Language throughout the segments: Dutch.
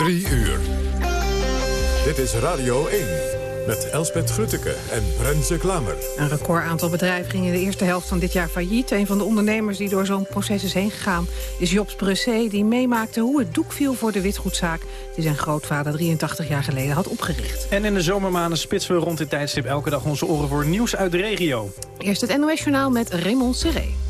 Drie uur. Dit is Radio 1 met Elspet Grutteke en Renze Klammer. Een record aantal bedrijven ging in de eerste helft van dit jaar failliet. Een van de ondernemers die door zo'n proces is heen gegaan... is Jobs Bressé, die meemaakte hoe het doek viel voor de witgoedzaak... die zijn grootvader 83 jaar geleden had opgericht. En in de zomermaanden spitsen we rond dit tijdstip elke dag onze oren voor nieuws uit de regio. Eerst het NOS-journaal met Raymond Serré.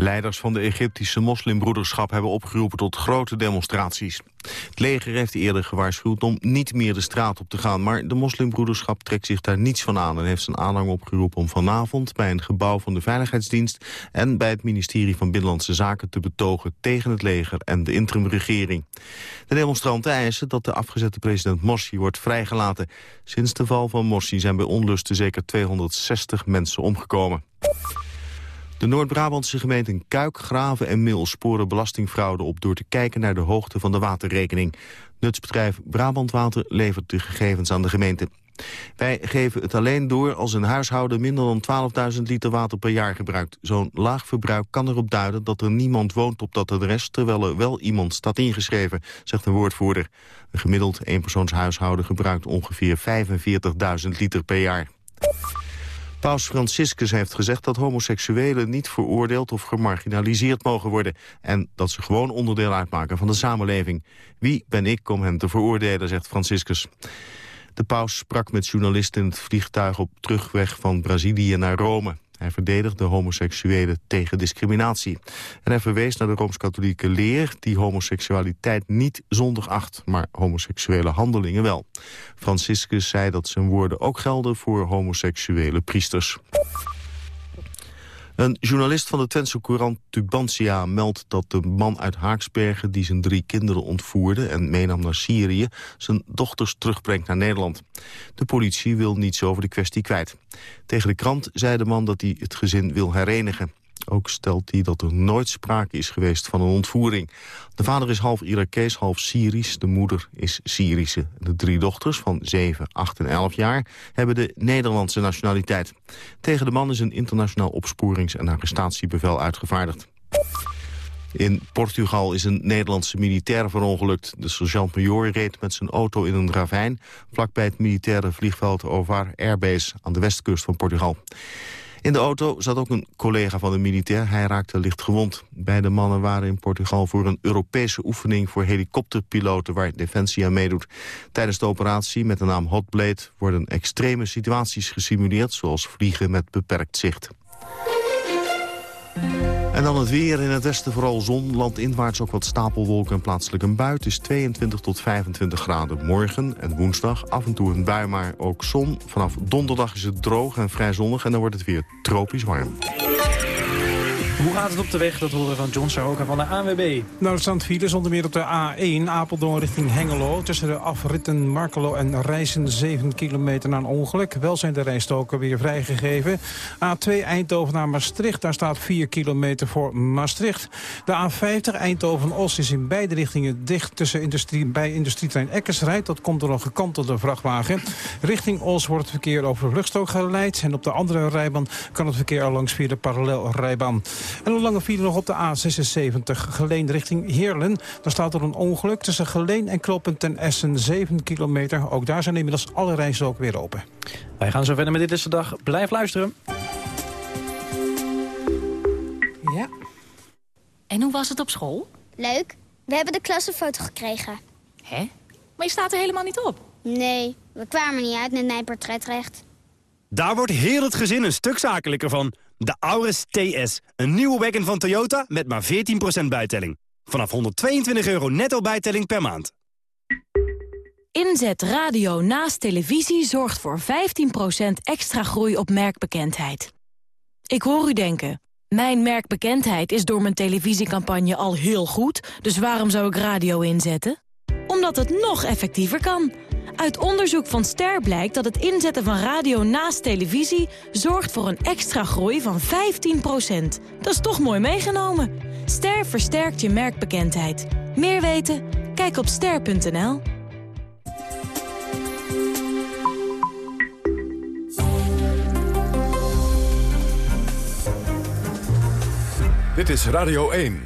Leiders van de Egyptische moslimbroederschap hebben opgeroepen tot grote demonstraties. Het leger heeft eerder gewaarschuwd om niet meer de straat op te gaan... maar de moslimbroederschap trekt zich daar niets van aan... en heeft zijn aanhang opgeroepen om vanavond bij een gebouw van de Veiligheidsdienst... en bij het ministerie van Binnenlandse Zaken te betogen tegen het leger en de interimregering. De demonstranten eisen dat de afgezette president Morsi wordt vrijgelaten. Sinds de val van Morsi zijn bij onlusten zeker 260 mensen omgekomen. De Noord-Brabantse gemeenten Kuik, Graven en Mil sporen belastingfraude op door te kijken naar de hoogte van de waterrekening. Nutsbedrijf Brabant Water levert de gegevens aan de gemeente. Wij geven het alleen door als een huishouden minder dan 12.000 liter water per jaar gebruikt. Zo'n laag verbruik kan erop duiden dat er niemand woont op dat adres, terwijl er wel iemand staat ingeschreven, zegt een woordvoerder. Een gemiddeld eenpersoonshuishouden gebruikt ongeveer 45.000 liter per jaar. Paus Franciscus heeft gezegd dat homoseksuelen niet veroordeeld of gemarginaliseerd mogen worden en dat ze gewoon onderdeel uitmaken van de samenleving. Wie ben ik om hen te veroordelen, zegt Franciscus. De paus sprak met journalisten in het vliegtuig op terugweg van Brazilië naar Rome. Hij verdedigde homoseksuelen tegen discriminatie. En hij verwees naar de Rooms-Katholieke leer... die homoseksualiteit niet zondig acht, maar homoseksuele handelingen wel. Franciscus zei dat zijn woorden ook gelden voor homoseksuele priesters. Een journalist van de Twentse courant Tubantia meldt dat de man uit Haaksbergen... die zijn drie kinderen ontvoerde en meenam naar Syrië... zijn dochters terugbrengt naar Nederland. De politie wil niets over de kwestie kwijt. Tegen de krant zei de man dat hij het gezin wil herenigen. Ook stelt hij dat er nooit sprake is geweest van een ontvoering. De vader is half Irakees, half Syrisch. De moeder is Syrische. De drie dochters van 7, 8 en 11 jaar hebben de Nederlandse nationaliteit. Tegen de man is een internationaal opsporings- en arrestatiebevel uitgevaardigd. In Portugal is een Nederlandse militair verongelukt. De sergeant-major reed met zijn auto in een ravijn... vlakbij het militaire vliegveld Ovar Airbase aan de westkust van Portugal. In de auto zat ook een collega van de militair. Hij raakte licht gewond. Beide mannen waren in Portugal voor een Europese oefening... voor helikopterpiloten waar Defensie aan meedoet. Tijdens de operatie met de naam Hotblade... worden extreme situaties gesimuleerd... zoals vliegen met beperkt zicht. En dan het weer. In het westen vooral zon. Landinwaarts ook wat stapelwolken en plaatselijk een bui. Het is 22 tot 25 graden morgen en woensdag. Af en toe een bui, maar ook zon. Vanaf donderdag is het droog en vrij zonnig. En dan wordt het weer tropisch warm. Hoe gaat het op de weg? Dat horen van John Saroka van de ANWB. Nou, er staan files onder meer op de A1 Apeldoorn richting Hengelo. Tussen de afritten Markelo en Rijssen 7 kilometer na een ongeluk. Wel zijn de rijstoken weer vrijgegeven. A2 Eindhoven naar Maastricht. Daar staat 4 kilometer voor Maastricht. De A50 Eindhoven-Os is in beide richtingen dicht tussen industrie, bij industrietrein Eckersrijd. Dat komt door een gekantelde vrachtwagen. Richting Os wordt het verkeer over de vluchtstrook geleid. En op de andere rijbaan kan het verkeer al langs via de parallelrijbaan. En een lange file nog op de A76, Geleen richting Heerlen. Daar staat er een ongeluk tussen Geleen en Kloppen ten Essen, 7 kilometer. Ook daar zijn inmiddels alle reizen ook weer open. Wij gaan zo verder met Dit is de Dag. Blijf luisteren. Ja. En hoe was het op school? Leuk. We hebben de klassenfoto gekregen. Hè? Maar je staat er helemaal niet op. Nee, we kwamen niet uit met mijn portretrecht. Daar wordt heel het gezin een stuk zakelijker van. De Auris TS, een nieuwe wagon van Toyota met maar 14% bijtelling. Vanaf 122 euro netto bijtelling per maand. Inzet radio naast televisie zorgt voor 15% extra groei op merkbekendheid. Ik hoor u denken, mijn merkbekendheid is door mijn televisiecampagne al heel goed... dus waarom zou ik radio inzetten? Omdat het nog effectiever kan... Uit onderzoek van Ster blijkt dat het inzetten van radio naast televisie... zorgt voor een extra groei van 15% Dat is toch mooi meegenomen. Ster versterkt je merkbekendheid. Meer weten? Kijk op ster.nl. Dit is Radio 1.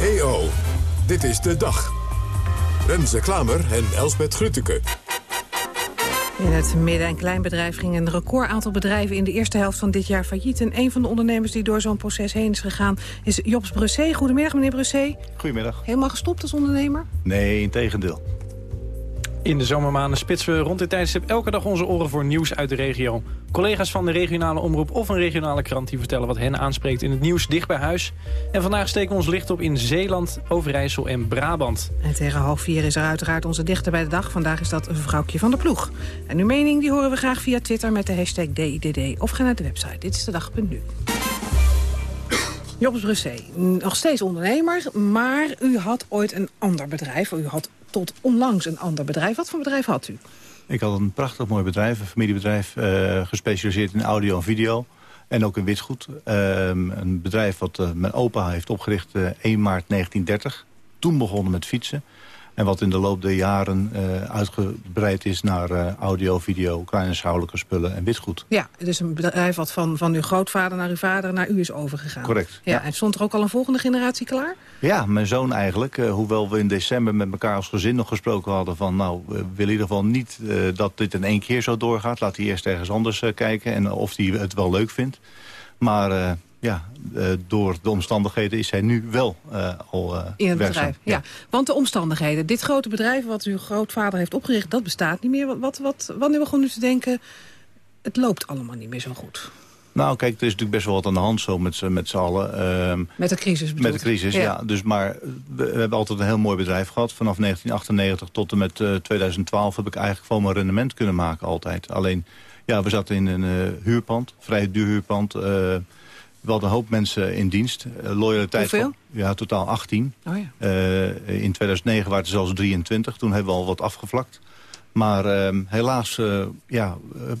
EO. Dit is de dag. Renze Klamer en Elsbet Grütke. In het midden- en kleinbedrijf ging een record aantal bedrijven in de eerste helft van dit jaar failliet. En een van de ondernemers die door zo'n proces heen is gegaan is Jobs Brussé. Goedemiddag meneer Brussé. Goedemiddag. Helemaal gestopt als ondernemer? Nee, in tegendeel. In de zomermaanden spitsen we rond dit tijdstip elke dag onze oren voor nieuws uit de regio. Collega's van de regionale omroep of een regionale krant... die vertellen wat hen aanspreekt in het nieuws dicht bij huis. En vandaag steken we ons licht op in Zeeland, Overijssel en Brabant. En tegen half vier is er uiteraard onze dichter bij de dag. Vandaag is dat een vrouwtje van de ploeg. En uw mening die horen we graag via Twitter met de hashtag DIDD. Of ga naar de website. Dit is de dag.nu. Jobs Brussé, nog steeds ondernemer, maar u had ooit een ander bedrijf. U had tot onlangs een ander bedrijf. Wat voor bedrijf had u? Ik had een prachtig mooi bedrijf, een familiebedrijf... Uh, gespecialiseerd in audio en video en ook in witgoed. Uh, een bedrijf wat uh, mijn opa heeft opgericht 1 maart 1930. Toen begonnen met fietsen. En wat in de loop der jaren uh, uitgebreid is naar uh, audio, video, kleine schouwelijke spullen en witgoed. Ja, dus een bedrijf wat van, van uw grootvader naar uw vader naar u is overgegaan. Correct. Ja, ja. En stond er ook al een volgende generatie klaar? Ja, mijn zoon eigenlijk. Uh, hoewel we in december met elkaar als gezin nog gesproken hadden van... nou, we willen in ieder geval niet dat dit in één keer zo doorgaat. Laat hij eerst ergens anders kijken en of hij het wel leuk vindt. Maar ja, uh, door de omstandigheden is hij nu wel uh, al uh, In het werkzaam. bedrijf, ja. ja. Want de omstandigheden, dit grote bedrijf wat uw grootvader heeft opgericht... dat bestaat niet meer. Wat, wat, wanneer begon u te denken, het loopt allemaal niet meer zo goed? Nou, kijk, er is natuurlijk best wel wat aan de hand zo met, met z'n allen. Uh, met de crisis Met de crisis, ja. ja. Dus, maar we, we, hebben altijd een heel mooi bedrijf gehad. Vanaf 1998 tot en met 2012 heb ik eigenlijk gewoon mijn rendement kunnen maken altijd. Alleen, ja, we zaten in een huurpand, vrij duur huurpand... We hadden een hoop mensen in dienst. Uh, loyaliteit Hoeveel? Van, ja, totaal 18. Oh ja. uh, in 2009 waren het zelfs 23. Toen hebben we al wat afgevlakt. Maar uh, helaas, uh, ja,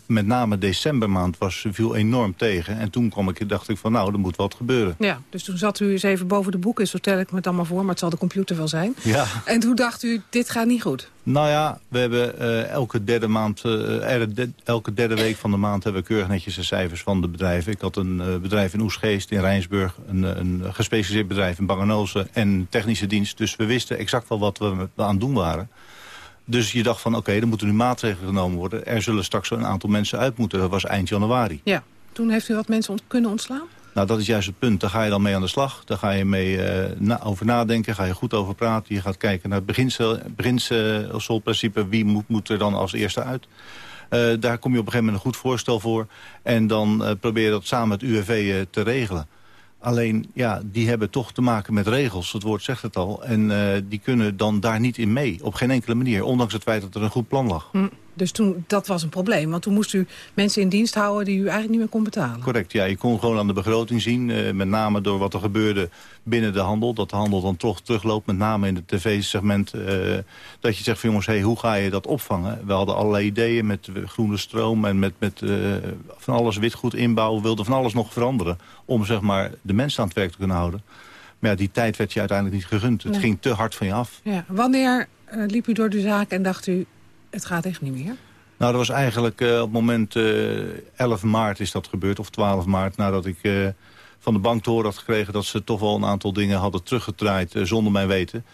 met name decembermaand was, viel enorm tegen. En toen kwam ik, dacht ik van nou, er moet wat gebeuren. Ja, dus toen zat u eens even boven de boeken, zo tel ik me het allemaal voor. Maar het zal de computer wel zijn. Ja. En toen dacht u, dit gaat niet goed. Nou ja, we hebben uh, elke, derde maand, uh, elke derde week van de maand hebben we keurig netjes de cijfers van de bedrijven. Ik had een uh, bedrijf in Oesgeest, in Rijnsburg, een, een gespecialiseerd bedrijf in Bangenozen en technische dienst. Dus we wisten exact wel wat we aan het doen waren. Dus je dacht van, oké, okay, er moeten nu maatregelen genomen worden. Er zullen straks een aantal mensen uit moeten. Dat was eind januari. Ja, toen heeft u wat mensen ont kunnen ontslaan? Nou, dat is juist het punt. Daar ga je dan mee aan de slag. Daar ga je mee uh, na over nadenken. Ga je goed over praten. Je gaat kijken naar het beginsel, beginselprincipe. Wie moet, moet er dan als eerste uit? Uh, daar kom je op een gegeven moment een goed voorstel voor. En dan uh, probeer je dat samen met UWV te regelen. Alleen, ja, die hebben toch te maken met regels. Het woord zegt het al. En uh, die kunnen dan daar niet in mee. Op geen enkele manier. Ondanks het feit dat er een goed plan lag. Hm, dus toen, dat was een probleem. Want toen moest u mensen in dienst houden die u eigenlijk niet meer kon betalen. Correct, ja. Je kon gewoon aan de begroting zien. Uh, met name door wat er gebeurde binnen de handel. Dat de handel dan toch terugloopt. Met name in het tv-segment. Uh, dat je zegt van jongens, hey, hoe ga je dat opvangen? We hadden allerlei ideeën met groene stroom. En met, met van alles witgoed inbouwen. We wilden van alles nog veranderen. Om zeg maar de mensen aan het werk te kunnen houden. Maar ja, die tijd werd je uiteindelijk niet gegund. Het Nee. ging te hard van je af. Ja. Wanneer liep u door de zaak en dacht u, het gaat echt niet meer? Nou, dat was eigenlijk uh, op het moment uh, 11 maart is dat gebeurd. Of 12 maart, nadat ik uh, van de bank te horen had gekregen... dat ze toch wel een aantal dingen hadden teruggedraaid zonder mijn weten.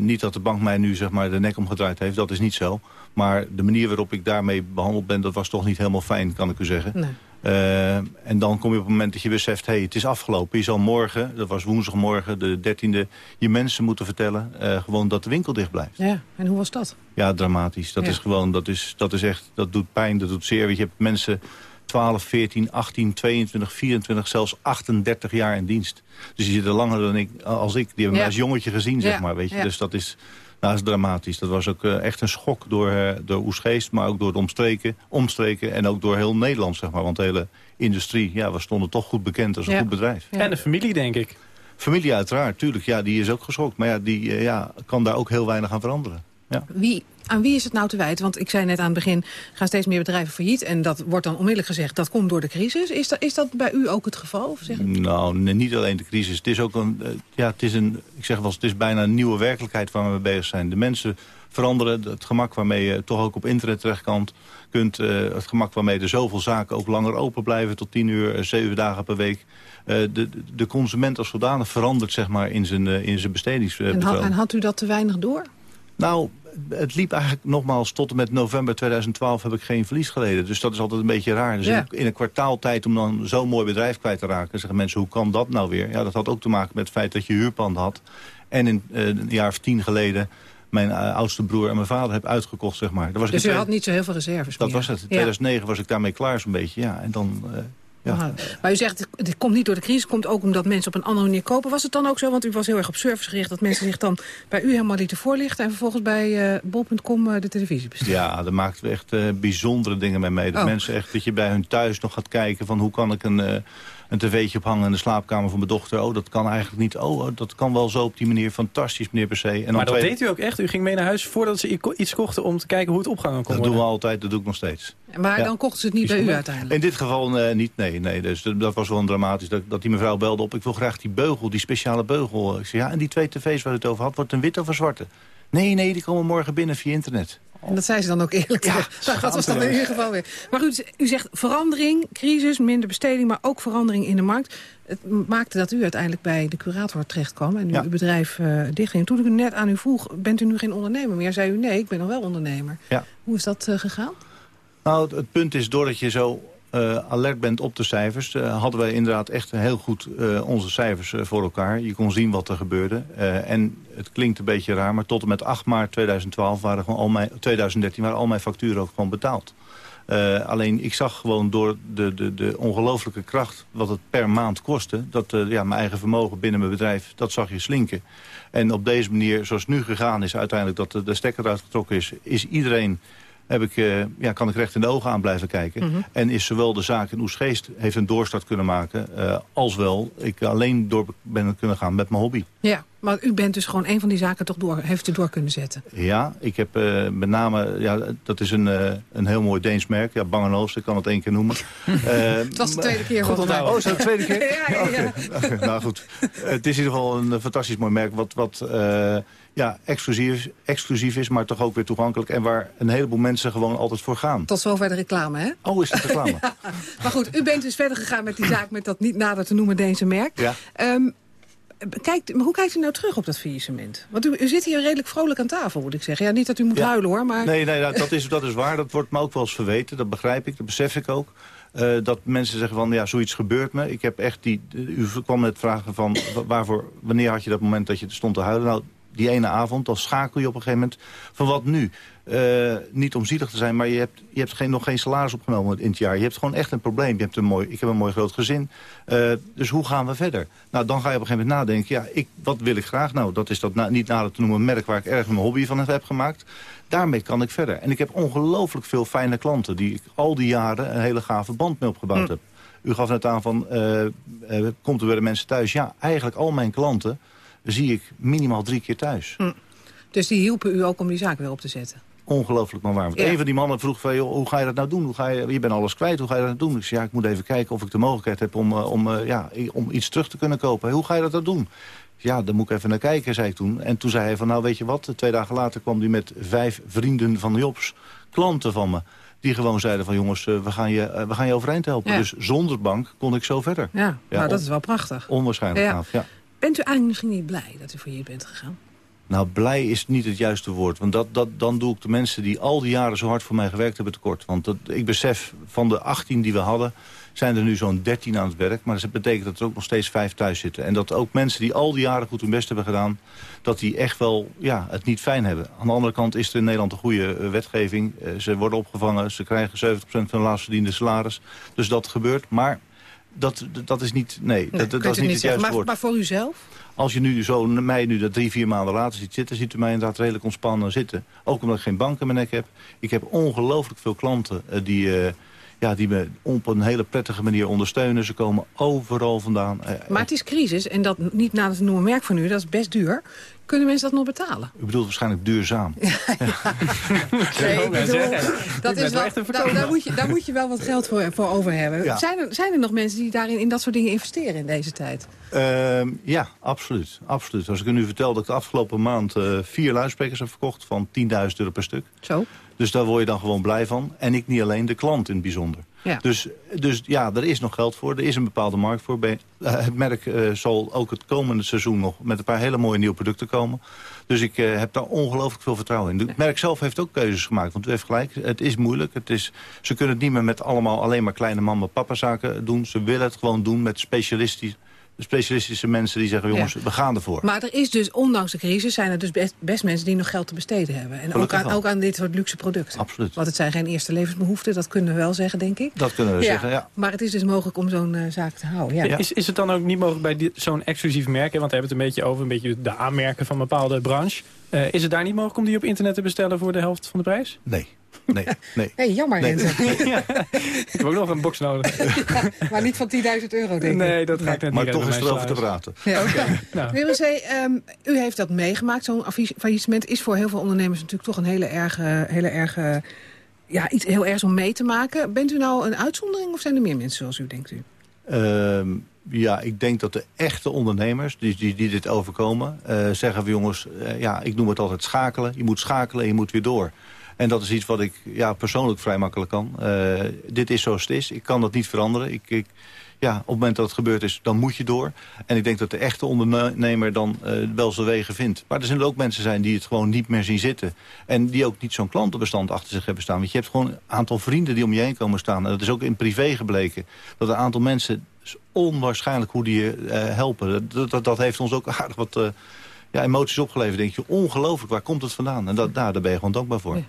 Niet dat de bank mij nu zeg maar, de nek omgedraaid heeft, dat is niet zo. Maar de manier waarop ik daarmee behandeld ben... dat was toch niet helemaal fijn, kan ik u zeggen. Nee. Uh, en dan kom je op het moment dat je beseft, hey, het is afgelopen. Je zal morgen, dat was woensdagmorgen, de 13e, je mensen moeten vertellen... Uh, gewoon dat de winkel dicht blijft. Ja, en hoe was dat? Ja, dramatisch. Dat Ja. is gewoon, dat is, dat is echt, dat doet pijn, dat doet zeer. Want je hebt mensen 12, 14, 18, 22, 24, zelfs 38 jaar in dienst. Dus die zitten langer dan ik, als ik. Die hebben Ja. als jongetje gezien, zeg Ja, maar. Weet je? Dus dat is, nou, dat is dramatisch. Dat was ook eh, echt een schok door, eh, door Oesgeest, maar ook door de omstreken, omstreken... en ook door heel Nederland, zeg maar. Want de hele industrie, ja, we stonden toch goed bekend als een Ja. goed bedrijf. Ja. En de familie, denk ik. Familie uiteraard, tuurlijk, ja, die is ook geschokt. Maar ja, die eh, ja, kan daar ook heel weinig aan veranderen. Ja. Wie, aan wie is het nou te wijten? Want ik zei net aan het begin, gaan steeds meer bedrijven failliet... en dat wordt dan onmiddellijk gezegd, dat komt door de crisis. Is dat, is dat bij u ook het geval? Of zeg. Nou, nee, niet alleen de crisis. Het is ook een, eh, ja, het is een, ik zeg wel, eens, het is bijna een nieuwe werkelijkheid waar we mee bezig zijn. De mensen veranderen, het gemak waarmee je toch ook op internet terecht kan, kunt. eh, het gemak waarmee er zoveel zaken ook langer open blijven tot tien uur, eh, zeven dagen per week. Eh, de, de consument als zodanig verandert zeg maar, in zijn, eh, in zijn En, bestedingspatroon. en had u dat te weinig door? Nou, het liep eigenlijk nogmaals tot en met november 2012 heb ik geen verlies geleden. Dus dat is altijd een beetje raar. Dus Ja. in, een kwartaaltijd om dan zo'n mooi bedrijf kwijt te raken... zeggen mensen, hoe kan dat nou weer? Ja, dat had ook te maken met het feit dat je huurpand had. En in eh, een jaar of tien geleden mijn eh, oudste broer en mijn vader heb uitgekocht, zeg maar. Was Dus in u had niet zo heel veel reserves Dat meer. was het. In Ja. 2009 was ik daarmee klaar zo'n beetje. Ja, en dan... eh, ja. Aha. Maar u zegt, het- dit komt niet door de crisis, het komt ook omdat mensen op een andere manier kopen. Was het dan ook zo, want u was heel erg op service gericht... dat mensen zich dan bij u helemaal lieten voorlichten... en vervolgens bij eh bol.com eh, de televisie bestellen? Ja, daar maakten we echt eh, bijzondere dingen mee mee. Dat Oh. mensen echt, dat je bij hun thuis nog gaat kijken van hoe kan ik een, een tv'tje ophangen in de slaapkamer van mijn dochter. Oh, dat kan eigenlijk niet. Oh, oh, dat kan wel zo op die manier. Fantastisch, meneer per se. En dan Maar dat tweede- deed u ook echt? U ging mee naar huis voordat ze iets kochten om te kijken hoe het opgehangen kon Dat doen we altijd, dat doe ik nog steeds. Maar Ja. dan kochten ze het niet bij u uiteindelijk? In dit geval eh, niet, nee. nee. Dus dat dat was wel een dramatisch. Dat, dat die mevrouw belde op, ik wil graag die beugel, die speciale beugel. Ik zei, ja, en die twee tv's waar u het over had, wordt een wit of een zwarte? Nee, nee, die komen morgen binnen via internet. En dat zei ze dan ook eerlijk. Ja, dat was dan in ieder geval weer. Maar u, u zegt verandering, crisis, minder besteding... maar ook verandering in de markt. Het maakte dat u uiteindelijk bij de curator terecht kwam... en Ja. uw bedrijf eh dichtging. Toen ik u net aan u vroeg, bent u nu geen ondernemer meer? Zei u, nee, ik ben nog wel ondernemer. Ja. Hoe is dat eh, gegaan? Nou, het, het punt is, doordat je zo eh, alert bent op de cijfers... eh, hadden wij inderdaad echt heel goed eh, onze cijfers voor elkaar. Je kon zien wat er gebeurde. En het klinkt een beetje raar, maar tot en met 8 maart 2012 waren gewoon al mijn, 2013 waren al mijn facturen ook gewoon betaald. Alleen ik zag gewoon door de, de, de ongelooflijke kracht wat het per maand kostte... dat ja, mijn eigen vermogen binnen mijn bedrijf, dat zag je slinken. En op deze manier, zoals het nu gegaan is uiteindelijk dat de, de stekker eruit getrokken is... is iedereen heb ik, eh, ja, kan ik recht in de ogen aan blijven kijken. Mhm. En is zowel de zaak in Oesgeest heeft een doorstart kunnen maken... eh, als wel ik alleen door ben kunnen gaan met mijn hobby. Ja, maar u bent dus gewoon een van die zaken toch door, heeft u door kunnen zetten. Ja, ik heb eh, met name, ja, dat is een, eh, een heel mooi Deens merk. Ja, Bang ik kan het één keer noemen. het was de tweede keer, onthouden. Oh, is dat de tweede keer? Ja, ja, ja. Nou goed, het is in ieder geval een fantastisch mooi merk... wat, wat eh, ja, exclusief, exclusief is, maar toch ook weer toegankelijk... en waar een heleboel mensen gewoon altijd voor gaan. Tot zover de reclame, hè? Oh, is dat reclame? Maar goed, u bent dus verder gegaan met die zaak... met dat niet nader te noemen Deense merk. Ja. Ehm, kijkt, maar hoe kijkt u nou terug op dat faillissement? Want u, u zit hier redelijk vrolijk aan tafel, moet ik zeggen. Ja, niet dat u moet Ja. huilen, hoor, maar... Nee, nee dat, dat is, dat is waar. Dat wordt me ook wel eens verweten. Dat begrijp ik, dat besef ik ook. Eh, dat mensen zeggen van, ja, zoiets gebeurt me. Ik heb echt die... U kwam met vragen van, wa- waarvoor, wanneer had je dat moment dat je stond te huilen? Nou, die ene avond, dan schakel je op een gegeven moment van wat nu? Eh, niet om zielig te zijn, maar je hebt, je hebt geen, nog geen salaris opgenomen in het jaar. Je hebt gewoon echt een probleem. Je hebt een mooi, ik heb een mooi groot gezin. Eh, dus hoe gaan we verder? Nou, dan ga je op een gegeven moment nadenken. Ja, ik, wat wil ik graag? Nou, dat is dat na- niet nader te noemen merk waar ik erg mijn hobby van heb gemaakt. Daarmee kan ik verder. En ik heb ongelooflijk veel fijne klanten... die ik al die jaren een hele gave band mee opgebouwd Hm. heb. U gaf net aan van, eh, komt er weer de mensen thuis? Ja, eigenlijk al mijn klanten zie ik minimaal drie keer thuis. Dus die hielpen u ook om die zaak weer op te zetten? Ongelooflijk maar waar. Want Ja. Een van die mannen vroeg van, joh, hoe ga je dat nou doen? Hoe ga je, je bent alles kwijt, hoe ga je dat nou doen? Ik zei, ja, ik moet even kijken of ik de mogelijkheid heb om, eh, om, eh, ja, om iets terug te kunnen kopen. Hoe ga je dat dan doen? Ja, daar moet ik even naar kijken, zei ik toen. En toen zei hij van, nou weet je wat, twee dagen later kwam hij met vijf vrienden van Jobs, klanten van me. Die gewoon zeiden van, jongens, eh, we gaan je, we gaan je overeind helpen. Ja. Dus zonder bank kon ik zo verder. Ja, Ja, nou, dat is wel prachtig. Onwaarschijnlijk gaaf, ja. Bent u eigenlijk misschien niet blij dat u failliet bent gegaan? Nou, blij is niet het juiste woord. Want dat, dat, dan doe ik de mensen die al die jaren zo hard voor mij gewerkt hebben tekort. Want dat, ik besef, van de 18 die we hadden, zijn er nu zo'n 13 aan het werk. Maar dat betekent dat er ook nog steeds vijf thuis zitten. En dat ook mensen die al die jaren goed hun best hebben gedaan... dat die echt wel ja, het niet fijn hebben. Aan de andere kant is er in Nederland een goede eh, wetgeving. Eh, ze worden opgevangen, ze krijgen 70% van hun laatst verdiende salaris. Dus dat gebeurt. Maar dat, dat is niet, nee, Nee, dat, dat is niet het juiste Maar, woord. maar voor uzelf? Als je nu zo mij nu dat drie, vier maanden later ziet zitten... ziet u mij inderdaad redelijk ontspannen zitten. Ook omdat ik geen bank in mijn nek heb. Ik heb ongelooflijk veel klanten eh, die, eh, ja, die me op een hele prettige manier ondersteunen. Ze komen overal vandaan. Eh, Maar het is crisis en dat niet nader te noemen merk van u, dat is best duur. Kunnen mensen dat nog betalen? U bedoelt waarschijnlijk duurzaam. Nee, ik bedoel, dat is wel, daar, daar, moet je, daar moet je wel wat geld voor, voor over hebben. Ja. Zijn, er, zijn er nog mensen die daarin in dat soort dingen investeren in deze tijd? Ehm, ja, absoluut, absoluut. Als ik u nu vertel dat ik de afgelopen maand eh, vier luidsprekers heb verkocht... van 10.000 euro per stuk. Zo. Dus daar word je dan gewoon blij van. En ik niet alleen, de klant in het bijzonder. Ja. Dus, dus ja, er is nog geld voor. Er is een bepaalde markt voor. Eh, het merk eh, zal ook het komende seizoen nog met een paar hele mooie nieuwe producten komen. Dus ik eh, heb daar ongelooflijk veel vertrouwen in. Het merk zelf heeft ook keuzes gemaakt. Want u heeft gelijk, het is moeilijk. Het is, ze kunnen het niet meer met allemaal alleen maar kleine mama-papa zaken doen. Ze willen het gewoon doen met specialistisch, specialistische mensen die zeggen... jongens, Ja. we gaan ervoor. Maar er is dus, ondanks de crisis, zijn er dus best, best mensen die nog geld te besteden hebben. En ook aan, ook aan dit soort luxe producten. Absoluut. Want het zijn geen eerste levensbehoeften, dat kunnen we wel zeggen, denk ik. Dat kunnen we zeggen, ja. Maar het is dus mogelijk om zo'n eh, zaak te houden. Ja. Is, is het dan ook niet mogelijk bij zo'n exclusief merk... hè, want we hebben het een beetje over een beetje de aanmerken van een bepaalde branche... Eh, is het daar niet mogelijk om die op internet te bestellen voor de helft van de prijs? Nee, nee, nee. Hey, jammer, Nee. Ik heb ook nog een box nodig. maar niet van 10.000 euro, denk ik. Nee, dat ga ik net Maar niet toch redden is erover te praten. Ja. Nou. Willem C., ehm, u heeft dat meegemaakt. Zo'n faillissement is voor heel veel ondernemers natuurlijk toch een hele erg, eh, hele erg, eh, ja, iets heel ergs om mee te maken. Bent u nou een uitzondering of zijn er meer mensen zoals u, denkt u? Ehm, ja, ik denk dat de echte ondernemers die, die, die dit overkomen... eh, zeggen van jongens, eh, ja, ik noem het altijd schakelen. Je moet schakelen en je moet weer door. En dat is iets wat ik ja, persoonlijk vrij makkelijk kan. Eh, dit is zoals het is. Ik kan dat niet veranderen. Ik, ik, ja, op het moment dat het gebeurd is, dan moet je door. En ik denk dat de echte ondernemer dan eh, wel zijn wegen vindt. Maar er zullen ook mensen zijn die het gewoon niet meer zien zitten. En die ook niet zo'n klantenbestand achter zich hebben staan. Want je hebt gewoon een aantal vrienden die om je heen komen staan. En dat is ook in privé gebleken. Dat een aantal mensen, is onwaarschijnlijk hoe die je eh, helpen. Dat, dat, heeft ons ook aardig wat ja, emoties opgeleverd. Denk je, ongelooflijk, waar komt het vandaan? En dat, daar ben je gewoon dankbaar voor.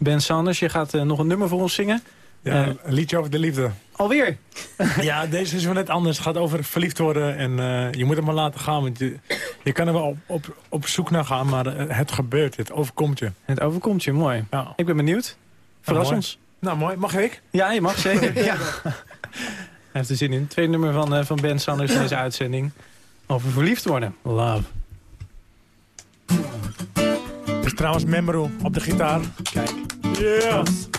Ben Sanders, je gaat eh, nog een nummer voor ons zingen. Ja, Eh, een liedje over de liefde. Alweer? ja, deze is wel net anders. Het gaat over verliefd worden en eh, je moet het maar laten gaan. Want je, je kan er wel op, op, op zoek naar gaan, maar het gebeurt. Het overkomt je. Het overkomt je, mooi. Ja. Ik ben benieuwd. Verras mooi. ons. Nou, mooi. Mag ik? Ja, je mag zeker. ja. Hij heeft er zin in. Tweede nummer van, van Ben Sanders in deze uitzending. Over verliefd worden. Love. Dit is trouwens Memro op de gitaar. Kijk. Yes!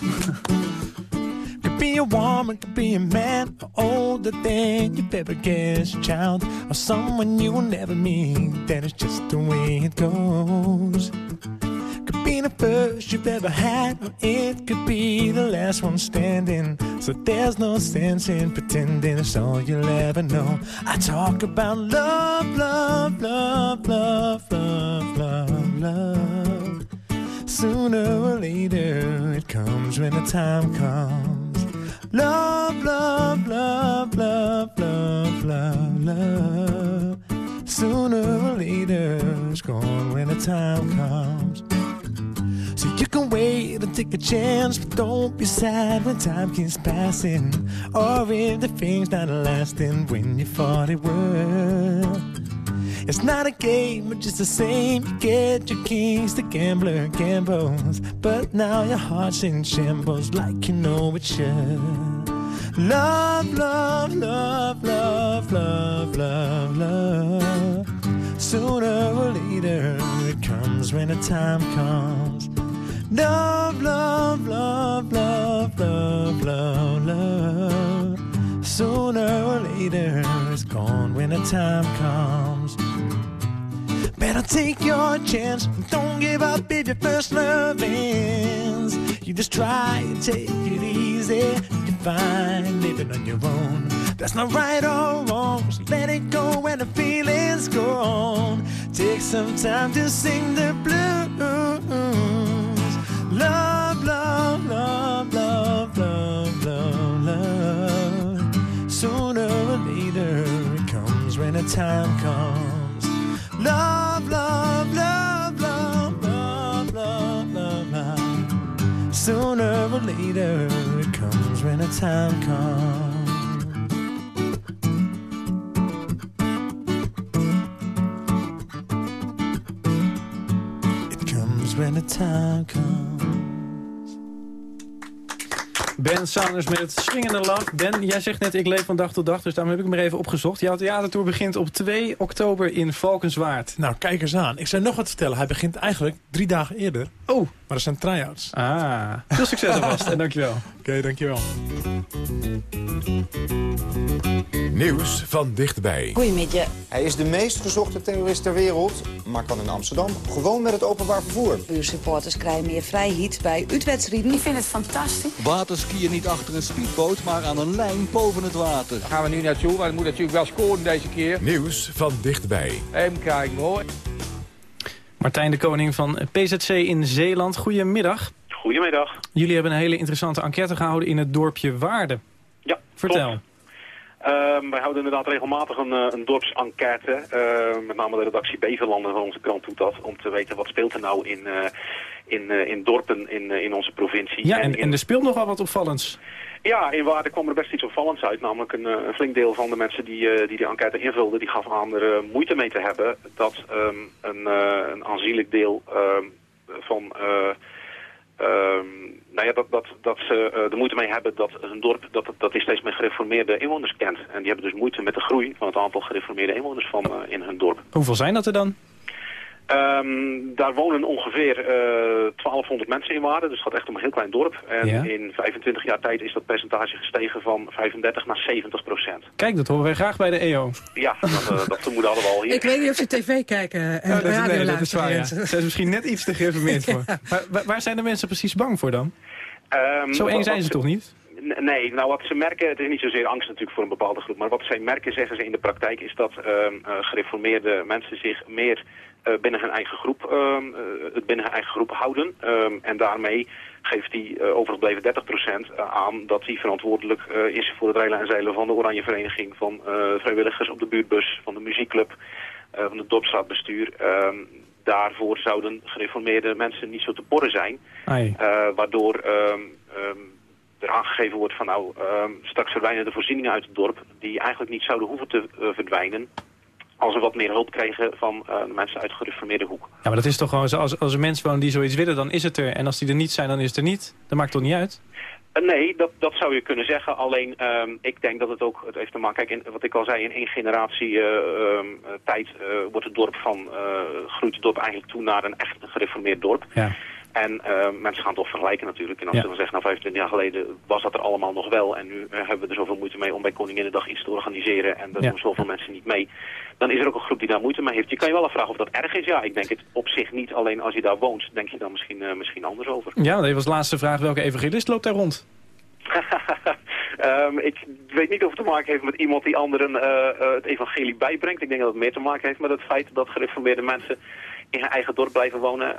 Could be a woman, could be a man, older than you've ever guessed, child, or someone you will never meet. That is just the way it goes. Could be the first you've ever had, or it could be the last one standing. So there's no sense in pretending it's all you'll ever know. I talk about love, love, love, love, love, love, love. Sooner or later, it comes when the time comes. Love, love, love, love, love, love, love. Sooner or later, it's gone when the time comes. So you can wait and take a chance, but don't be sad when time keeps passing. Or if the thing's not lasting when you thought it would. It's not a game, but just the same. You get your keys, the gambler gambles. But now your heart's in shambles like you know it should. Love, love, love, love, love, love, love. Sooner or later, it comes when the time comes. Love, love, love, love, love, love, love. Sooner or later, it's gone when the time comes. Better take your chance. Don't give up if your first love ends. You just try and take it easy. You're fine living on your own. That's not right or wrong. So let it go when the feelings go on. Take some time to sing the blues. Time comes. Love, love, love, love, love, love, love, love. Sooner or later, it comes when the time comes when the time comes. Ben Saunders met Swingende Love. Ben, jij zegt net ik leef van dag tot dag, dus daarom heb ik hem er even opgezocht. Jouw theatertour begint op 2 oktober in Valkenswaard. Nou, kijk eens aan. Ik zou nog wat vertellen. Hij begint eigenlijk drie dagen eerder. Oh. Maar er zijn try-outs. Ah, veel succes alvast en dankjewel. Oké, dankjewel. Nieuws van dichtbij. Goedemiddag. Hij is de meest gezochte terrorist ter wereld, maar kan in Amsterdam gewoon met het openbaar vervoer. Buursupporters krijgen meer vrijheid bij uitwedstrijden. Ik vind het fantastisch. Waterskiën niet achter een speedboot, maar aan een lijn boven het water. Daar gaan we nu naartoe, want het moet natuurlijk wel scoren deze keer. Nieuws van dichtbij. Even kijken hoor. Martijn de Koning van PZC in Zeeland. Goedemiddag. Goedemiddag. Jullie hebben een hele interessante enquête gehouden in het dorpje Waarden. Ja, Vertel. Uh, wij houden inderdaad regelmatig een, uh, een dorpsenquête. Uh, met name de redactie Beverlanden van onze krant doet dat. Om te weten wat speelt er nou in, in, in dorpen in, in onze provincie. Ja, en, en, en er speelt nogal wat opvallends. Ja, in Waarden kwam er best iets opvallends uit. Namelijk een, een flink deel van de mensen die, die de enquête invulden... die gaf aan er moeite mee te hebben dat um, een, een aanzienlijk deel ehm, van... Um, nou ja, dat, dat, dat ze uh, er moeite mee hebben dat een dorp dat, dat die steeds meer gereformeerde inwoners kent. En die hebben dus moeite met de groei van het aantal gereformeerde inwoners van, uh, in hun dorp. Hoeveel zijn dat er dan? Um, daar wonen ongeveer uh, 1200 mensen in Waarden, dus het gaat echt om een heel klein dorp. En ja. in 25 jaar tijd is dat percentage gestegen van 35 naar 70 procent. Kijk, dat horen wij graag bij de EO. Ja, dat, uh, dat vermoeden hadden we al hier. Ik weet niet of ze tv kijken en ja, dat, radio nee, dat is waar, ja. Ze zijn misschien net iets te geïnformeerd voor. Maar, waar, zijn de mensen precies bang voor dan? Um, Zo eng zijn ze toch niet? Nee, nou wat ze merken, het is niet zozeer angst natuurlijk voor een bepaalde groep, maar wat zij merken, zeggen ze in de praktijk, is dat uh, gereformeerde mensen zich meer binnen hun eigen groep, um, uh, het binnen hun eigen groep houden. Um, en daarmee geeft die uh, overgebleven 30% aan dat hij verantwoordelijk is voor het reilen en zeilen van de Oranje Vereniging, van vrijwilligers op de buurtbus, van de muziekclub, van het dorpsraadbestuur daarvoor zouden gereformeerde mensen niet zo te porren zijn. Uh, waardoor um, um, er aangegeven wordt van nou, um, straks verdwijnen de voorzieningen uit het dorp die eigenlijk niet zouden hoeven te uh, verdwijnen als we wat meer hulp krijgen van uh, de mensen uit de gereformeerde hoek. Ja, maar dat is toch gewoon zo, als, als een mens woont die zoiets willen, dan is het er. En als die er niet zijn, dan is het er niet. Dat maakt toch niet uit? Uh, nee, dat, dat zou je kunnen zeggen. Alleen, um, ik denk dat het ook, het heeft te maken, kijk, in, wat ik al zei, in één generatie uh, um, tijd wordt het dorp van, groeit het dorp eigenlijk toe naar een echt gereformeerd dorp. Ja. En mensen gaan toch vergelijken natuurlijk. En als je ja. dan zegt, nou 25 jaar geleden was dat er allemaal nog wel. En nu hebben we er zoveel moeite mee om bij Koninginnedag iets te organiseren. En daar ja. doen zoveel mensen niet mee. Dan is er ook een groep die daar moeite mee heeft. Je kan je wel afvragen of dat erg is. Ja, ik denk het op zich niet. Alleen als je daar woont, denk je dan misschien, misschien anders over. Ja, dat was de laatste vraag. Welke evangelist loopt daar rond? um, ik weet niet of het te maken heeft met iemand die anderen het evangelie bijbrengt. Ik denk dat het meer te maken heeft met het feit dat gereformeerde mensen in hun eigen dorp blijven wonen.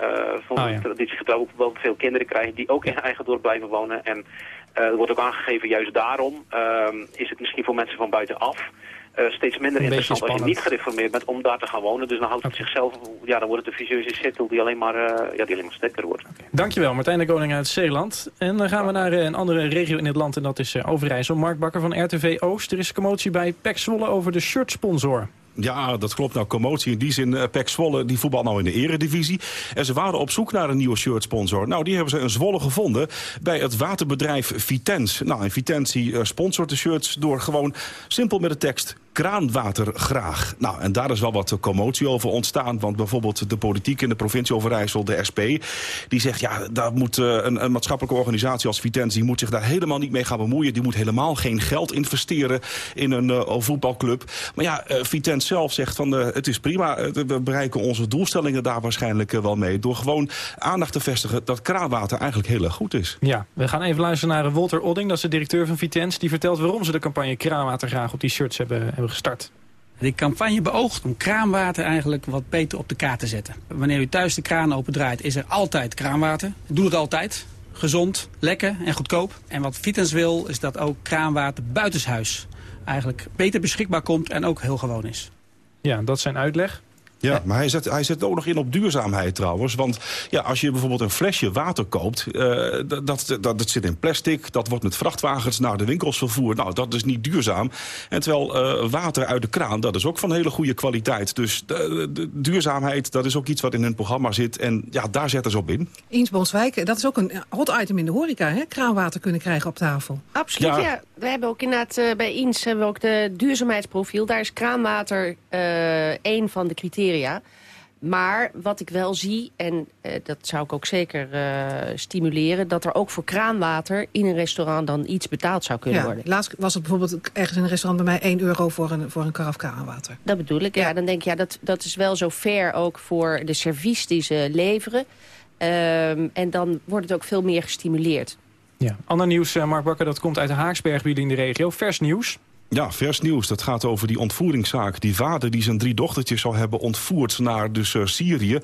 Van oh, ja. traditiegetrouw ook wel veel kinderen krijgen die ook in hun eigen dorp blijven wonen. En er wordt ook aangegeven, juist daarom is het misschien voor mensen van buitenaf... Uh, steeds minder interessant als je niet gereformeerd bent om daar te gaan wonen. Dus dan houdt het okay. zichzelf, ja, dan wordt het een vicieuze cirkel die alleen maar, uh, ja, die alleen maar sterker wordt. Okay. Dankjewel, Martijn de Koning uit Zeeland. En dan gaan we naar uh, een andere regio in het land en dat is Overijssel. Mark Bakker van RTV Oost. Er is commotie bij PEC Zwolle over de shirtsponsor. Ja, dat klopt. Nou, commotie in die zin. Uh, PEC Zwolle, die voetbal nou in de eredivisie. En ze waren op zoek naar een nieuwe shirtsponsor. Nou, die hebben ze in Zwolle gevonden bij het waterbedrijf Vitens. Nou, en Vitens die, uh, sponsort de shirts door gewoon simpel met de tekst kraanwater graag. Nou, en daar is wel wat commotie over ontstaan. Want bijvoorbeeld de politiek in de provincie Overijssel, de SP... die zegt, ja, daar moet uh, een, een, maatschappelijke organisatie als Vitens... die moet zich daar helemaal niet mee gaan bemoeien. Die moet helemaal geen geld investeren in een uh, voetbalclub. Maar ja, uh, Vitens zelf zegt van, het is prima. we bereiken onze doelstellingen daar waarschijnlijk wel mee... door gewoon aandacht te vestigen dat kraanwater eigenlijk heel erg goed is. Ja, we gaan even luisteren naar Walter Odding. Dat is de directeur van Vitens. Die vertelt waarom ze de campagne kraanwater graag op die shirts hebben, hebben gestart. De campagne beoogt om kraanwater eigenlijk wat beter op de kaart te zetten. Wanneer u thuis de kraan opendraait is er altijd kraanwater. Doe het altijd. Gezond, lekker en goedkoop. En wat Vitens wil is dat ook kraanwater buitenshuis eigenlijk beter beschikbaar komt en ook heel gewoon is. Ja, dat zijn uitleg. Ja, maar hij zet, hij zet ook nog in op duurzaamheid trouwens. Want ja, als je bijvoorbeeld een flesje water koopt... Uh, dat, dat, dat, zit in plastic, dat wordt met vrachtwagens naar de winkels vervoerd. Nou, dat is niet duurzaam. En terwijl uh, water uit de kraan, dat is ook van hele goede kwaliteit. Dus de, de, duurzaamheid, dat is ook iets wat in hun programma zit. En ja, daar zetten ze op in. Eens Bonswijk, dat is ook een hot item in de horeca, hè? Kraanwater kunnen krijgen op tafel. Absoluut, ja. ja. We hebben ook inderdaad uh, bij Eens hebben we ook de duurzaamheidsprofiel. Daar is kraanwater één van de criteria maar wat ik wel zie, en uh, dat zou ik ook zeker uh, stimuleren... dat er ook voor kraanwater in een restaurant dan iets betaald zou kunnen ja, worden. Laatst was het bijvoorbeeld ergens in een restaurant bij mij 1 euro voor een, voor een karaf kraanwater. Dat bedoel ik, ja. ja. Dan denk ik, ja, dat, dat is wel zo fair ook voor de servies die ze leveren. Um, en dan wordt het ook veel meer gestimuleerd. Ja. Ander nieuws, uh, Mark Bakker, dat komt uit de Haaksberg in de regio. Vers nieuws. Ja, vers nieuws. Dat gaat over die ontvoeringszaak. Die vader die zijn drie dochtertjes zou hebben ontvoerd naar dus, uh, Syrië.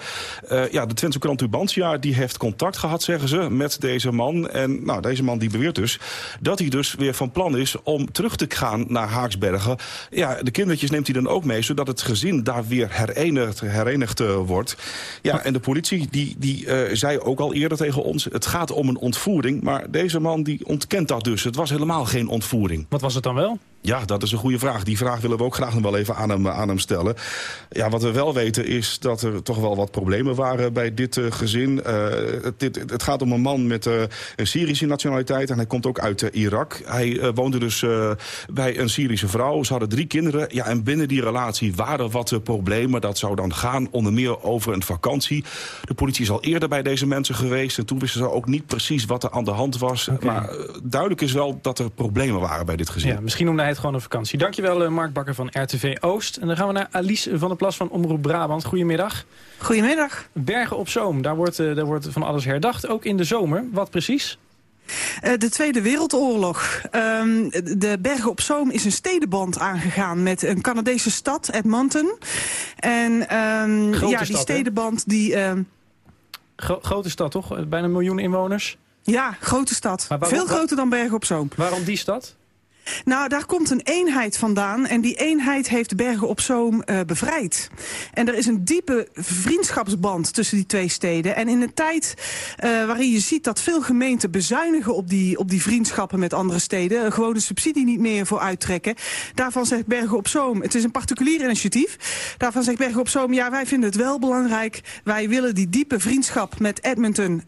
Uh, ja, de Twentse krant Tubantia die heeft contact gehad, zeggen ze, met deze man. En nou, deze man die beweert dus dat hij dus weer van plan is om terug te gaan naar Haaksbergen. Ja, de kindertjes neemt hij dan ook mee, zodat het gezin daar weer herenigd, herenigd uh, wordt. Ja, en de politie die, die zei ook al eerder tegen ons, het gaat om een ontvoering. Maar deze man die ontkent dat dus. Het was helemaal geen ontvoering. Wat was het dan wel? Ja, dat is een goede vraag. Die vraag willen we ook graag nog wel even aan hem, aan hem stellen. Ja, wat we wel weten is dat er toch wel wat problemen waren bij dit uh, gezin. Uh, het, dit, het, gaat om een man met uh, een Syrische nationaliteit en hij komt ook uit Irak. Hij woonde dus bij een Syrische vrouw. Ze hadden drie kinderen. Ja, en binnen die relatie waren wat problemen. Dat zou dan gaan onder meer over een vakantie. De politie is al eerder bij deze mensen geweest en toen wisten ze ook niet precies wat er aan de hand was. Okay. Maar duidelijk is wel dat er problemen waren bij dit gezin. Ja, misschien hij gewoon een vakantie. Dankjewel, Mark Bakker van RTV Oost. En dan gaan we naar Alice van der Plas van Omroep Brabant. Goedemiddag. Goedemiddag. Bergen op Zoom, daar wordt, daar wordt van alles herdacht. Ook in de zomer. Wat precies? Uh, de Tweede Wereldoorlog. Um, de Bergen op Zoom is een stedenband aangegaan met een Canadese stad, Edmonton. En um, ja, die stad, stedenband die... Uh... Gro grote stad, toch? Bijna een miljoen inwoners? Ja, grote stad. Waarom, Veel groter dan Bergen op Zoom. Waarom die stad? Nou, daar komt een eenheid vandaan. En die eenheid heeft Bergen op Zoom uh, bevrijd. En er is een diepe vriendschapsband tussen die twee steden. En in een tijd uh, waarin je ziet dat veel gemeenten bezuinigen op die, op die vriendschappen met andere steden. Gewoon subsidie niet meer voor uittrekken. Daarvan zegt Bergen op Zoom, het is een particulier initiatief. Daarvan zegt Bergen op Zoom, ja, wij vinden het wel belangrijk. Wij willen die diepe vriendschap met Edmonton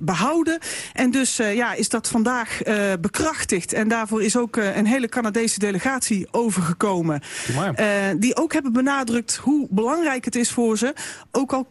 behouden. En dus ja, is dat vandaag bekrachtigd. En daarvoor is ook een hele Canadese delegatie overgekomen. Uh, die ook hebben benadrukt hoe belangrijk het is voor ze. Ook al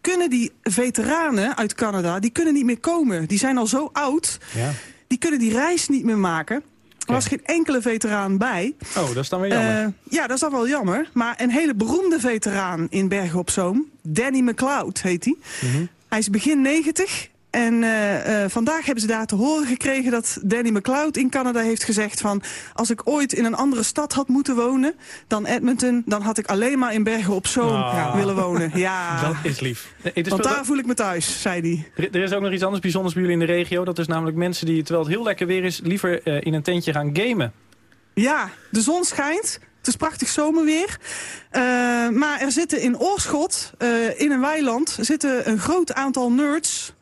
kunnen die veteranen uit Canada, die kunnen niet meer komen. Die zijn al zo oud, ja. die kunnen die reis niet meer maken. Er was geen enkele veteraan bij. Oh, dat is dan weer jammer. Uh, ja, dat is dan wel jammer. Maar een hele beroemde veteraan in Bergen op Zoom, Danny McLeod heet hij. Mm -hmm. Hij is begin 90 en uh, uh, vandaag hebben ze daar te horen gekregen dat Danny McLeod in Canada heeft gezegd van... als ik ooit in een andere stad had moeten wonen dan Edmonton... dan had ik alleen maar in Bergen op Zoom oh. willen wonen. Ja. Dat is lief. Want daar voel ik me thuis, zei hij. Er is ook nog iets anders bijzonders bij jullie in de regio. Dat is namelijk mensen die, terwijl het heel lekker weer is... liever uh, in een tentje gaan gamen. Ja, de zon schijnt. Het is prachtig zomerweer. Uh, maar er zitten in Oorschot, uh, in een weiland, zitten een groot aantal nerds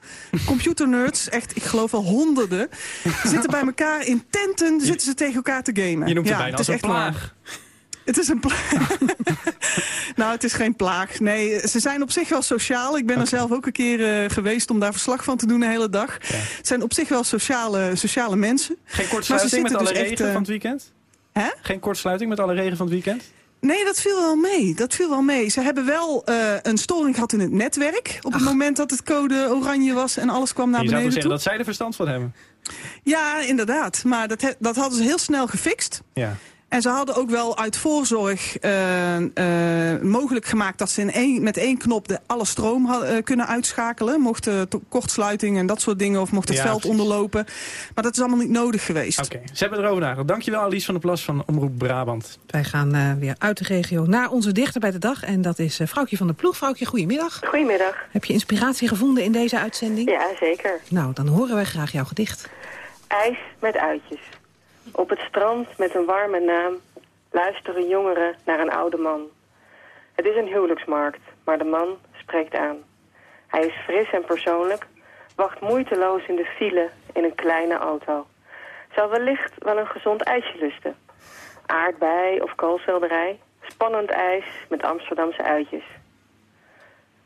computernerds, echt, ik geloof wel honderden, zitten bij elkaar in tenten, zitten ze tegen elkaar te gamen. Je noemt het ja, bijna het is echt plaag. Het is een plaag. nou, het is geen plaag. Nee, ze zijn op zich wel sociaal. Ik ben okay. er zelf ook een keer uh, geweest om daar verslag van te doen de hele dag. Ja. Het zijn op zich wel sociale, sociale mensen. Geen kortsluiting met alle dus regen echt, uh, van het weekend? Hè? Geen kortsluiting met alle regen van het weekend? Nee, dat viel wel mee. Dat viel wel mee. Ze hebben wel uh, een storing gehad in het netwerk. Op Ach. het moment dat het code oranje was en alles kwam naar beneden Je zou toe. zeggen dat zij er verstand van hebben. Ja, inderdaad. Maar dat, dat hadden ze heel snel gefixt. Ja. En ze hadden ook wel uit voorzorg uh, uh, mogelijk gemaakt dat ze in één, met één knop de, alle stroom hadden, uh, kunnen uitschakelen. Mocht de kortsluiting en dat soort dingen of mocht het ja, veld precies. onderlopen. Maar dat is allemaal niet nodig geweest. Oké, okay. ze hebben erover nagedacht. Dankjewel Alice van der Plas van Omroep Brabant. Wij gaan weer uit de regio naar onze dichter bij de dag. En dat is Vrouwtje van der Ploeg. Vrouwtje, goedemiddag. Goedemiddag. Heb je inspiratie gevonden in deze uitzending? Ja, zeker. Nou, dan horen wij graag jouw gedicht. IJs met uitjes. Op het strand met een warme naam luisteren jongeren naar een oude man. Het is een huwelijksmarkt, maar de man spreekt aan. Hij is fris en persoonlijk, wacht moeiteloos in de file in een kleine auto. Zou wellicht wel een gezond ijsje lusten. Aardbei of koolselderij, spannend ijs met Amsterdamse uitjes.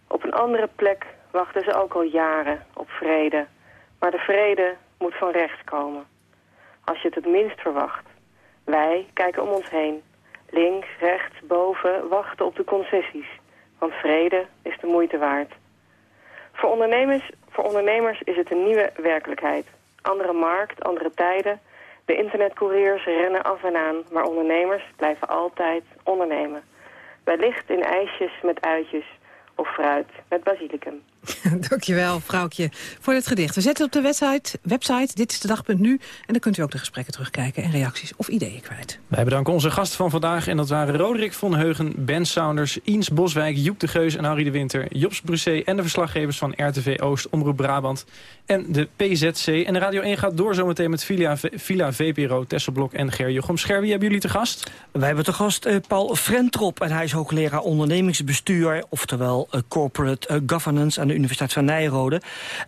Op een andere plek wachten ze ook al jaren op vrede. Maar de vrede moet van rechts komen. Als je het het minst verwacht. Wij kijken om ons heen. Links, rechts, boven, wachten op de concessies. Want vrede is de moeite waard. Voor ondernemers, voor ondernemers is het een nieuwe werkelijkheid. Andere markt, andere tijden. De internetcouriers rennen af en aan, maar ondernemers blijven altijd ondernemen. Wellicht in ijsjes met uitjes of fruit met basilicum. Dankjewel, vrouwtje, voor het gedicht. We zetten op de website, website dit is de dag.nu... en dan kunt u ook de gesprekken terugkijken en reacties of ideeën kwijt. Wij bedanken onze gasten van vandaag en dat waren Roderick van Heugen, Ben Saunders, Iens Boswijk, Joep de Geus en Harry de Winter, Jops Brusset en de verslaggevers van RTV Oost, Omroep Brabant en de PZC. En de Radio 1 gaat door zometeen met Villa, Villa VPRO, Tesselblok en Ger Jochem Scher. Wie hebben jullie te gast? Wij hebben te gast uh, Paul Frentrop en hij is hoogleraar ondernemingsbestuur, oftewel uh, corporate uh, governance aan de Universiteit van Nijrode.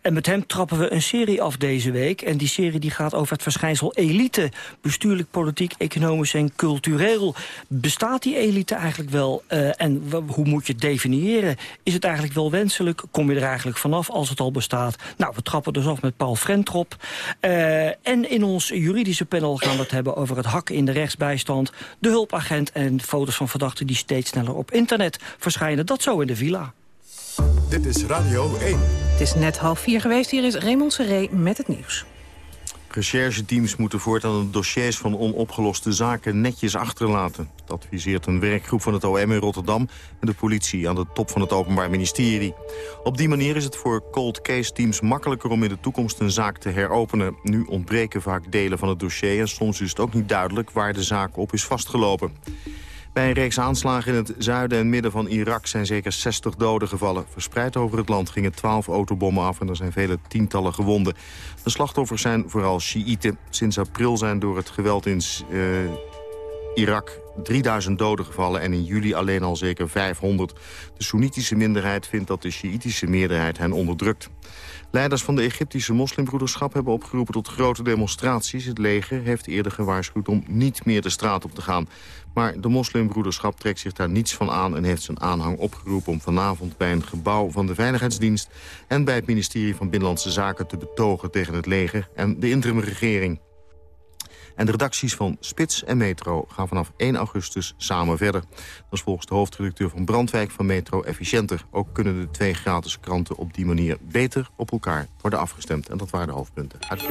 En met hem trappen we een serie af deze week. En die serie die gaat over het verschijnsel elite. Bestuurlijk, politiek, economisch en cultureel. Bestaat die elite eigenlijk wel? Uh, en hoe moet je het definiëren? Is het eigenlijk wel wenselijk? Kom je er eigenlijk vanaf als het al bestaat? Nou, we trappen dus af met Paul Frentrop. Uh, en in ons juridische panel gaan we het hebben over het hakken in de rechtsbijstand... de hulpagent en foto's van verdachten die steeds sneller op internet verschijnen. Dat zo in de villa. Dit is Radio 1. Het is net half vier geweest. Hier is Raymond Seré met het nieuws. Rechercheteams moeten voortaan de dossiers van onopgeloste zaken netjes achterlaten. Dat adviseert een werkgroep van het OM in Rotterdam en de politie aan de top van het Openbaar Ministerie. Op die manier is het voor cold case teams makkelijker om in de toekomst een zaak te heropenen. Nu ontbreken vaak delen van het dossier en soms is het ook niet duidelijk waar de zaak op is vastgelopen. Bij een reeks aanslagen in het zuiden en midden van Irak zijn zeker 60 doden gevallen. Verspreid over het land gingen 12 autobommen af en er zijn vele tientallen gewonden. De slachtoffers zijn vooral Sjiïten. Sinds april zijn door het geweld in uh, Irak 3000 doden gevallen en in juli alleen al zeker 500. De Soenitische minderheid vindt dat de Sjiïtische meerderheid hen onderdrukt. Leiders van de Egyptische moslimbroederschap hebben opgeroepen tot grote demonstraties. Het leger heeft eerder gewaarschuwd om niet meer de straat op te gaan. Maar de moslimbroederschap trekt zich daar niets van aan... en heeft zijn aanhang opgeroepen om vanavond bij een gebouw van de Veiligheidsdienst... en bij het ministerie van Binnenlandse Zaken te betogen tegen het leger en de interimregering. En de redacties van Spits en Metro gaan vanaf 1 augustus samen verder. Dat is volgens de hoofdredacteur van Brandwijk van Metro efficiënter. Ook kunnen de twee gratis kranten op die manier beter op elkaar worden afgestemd. En dat waren de hoofdpunten uit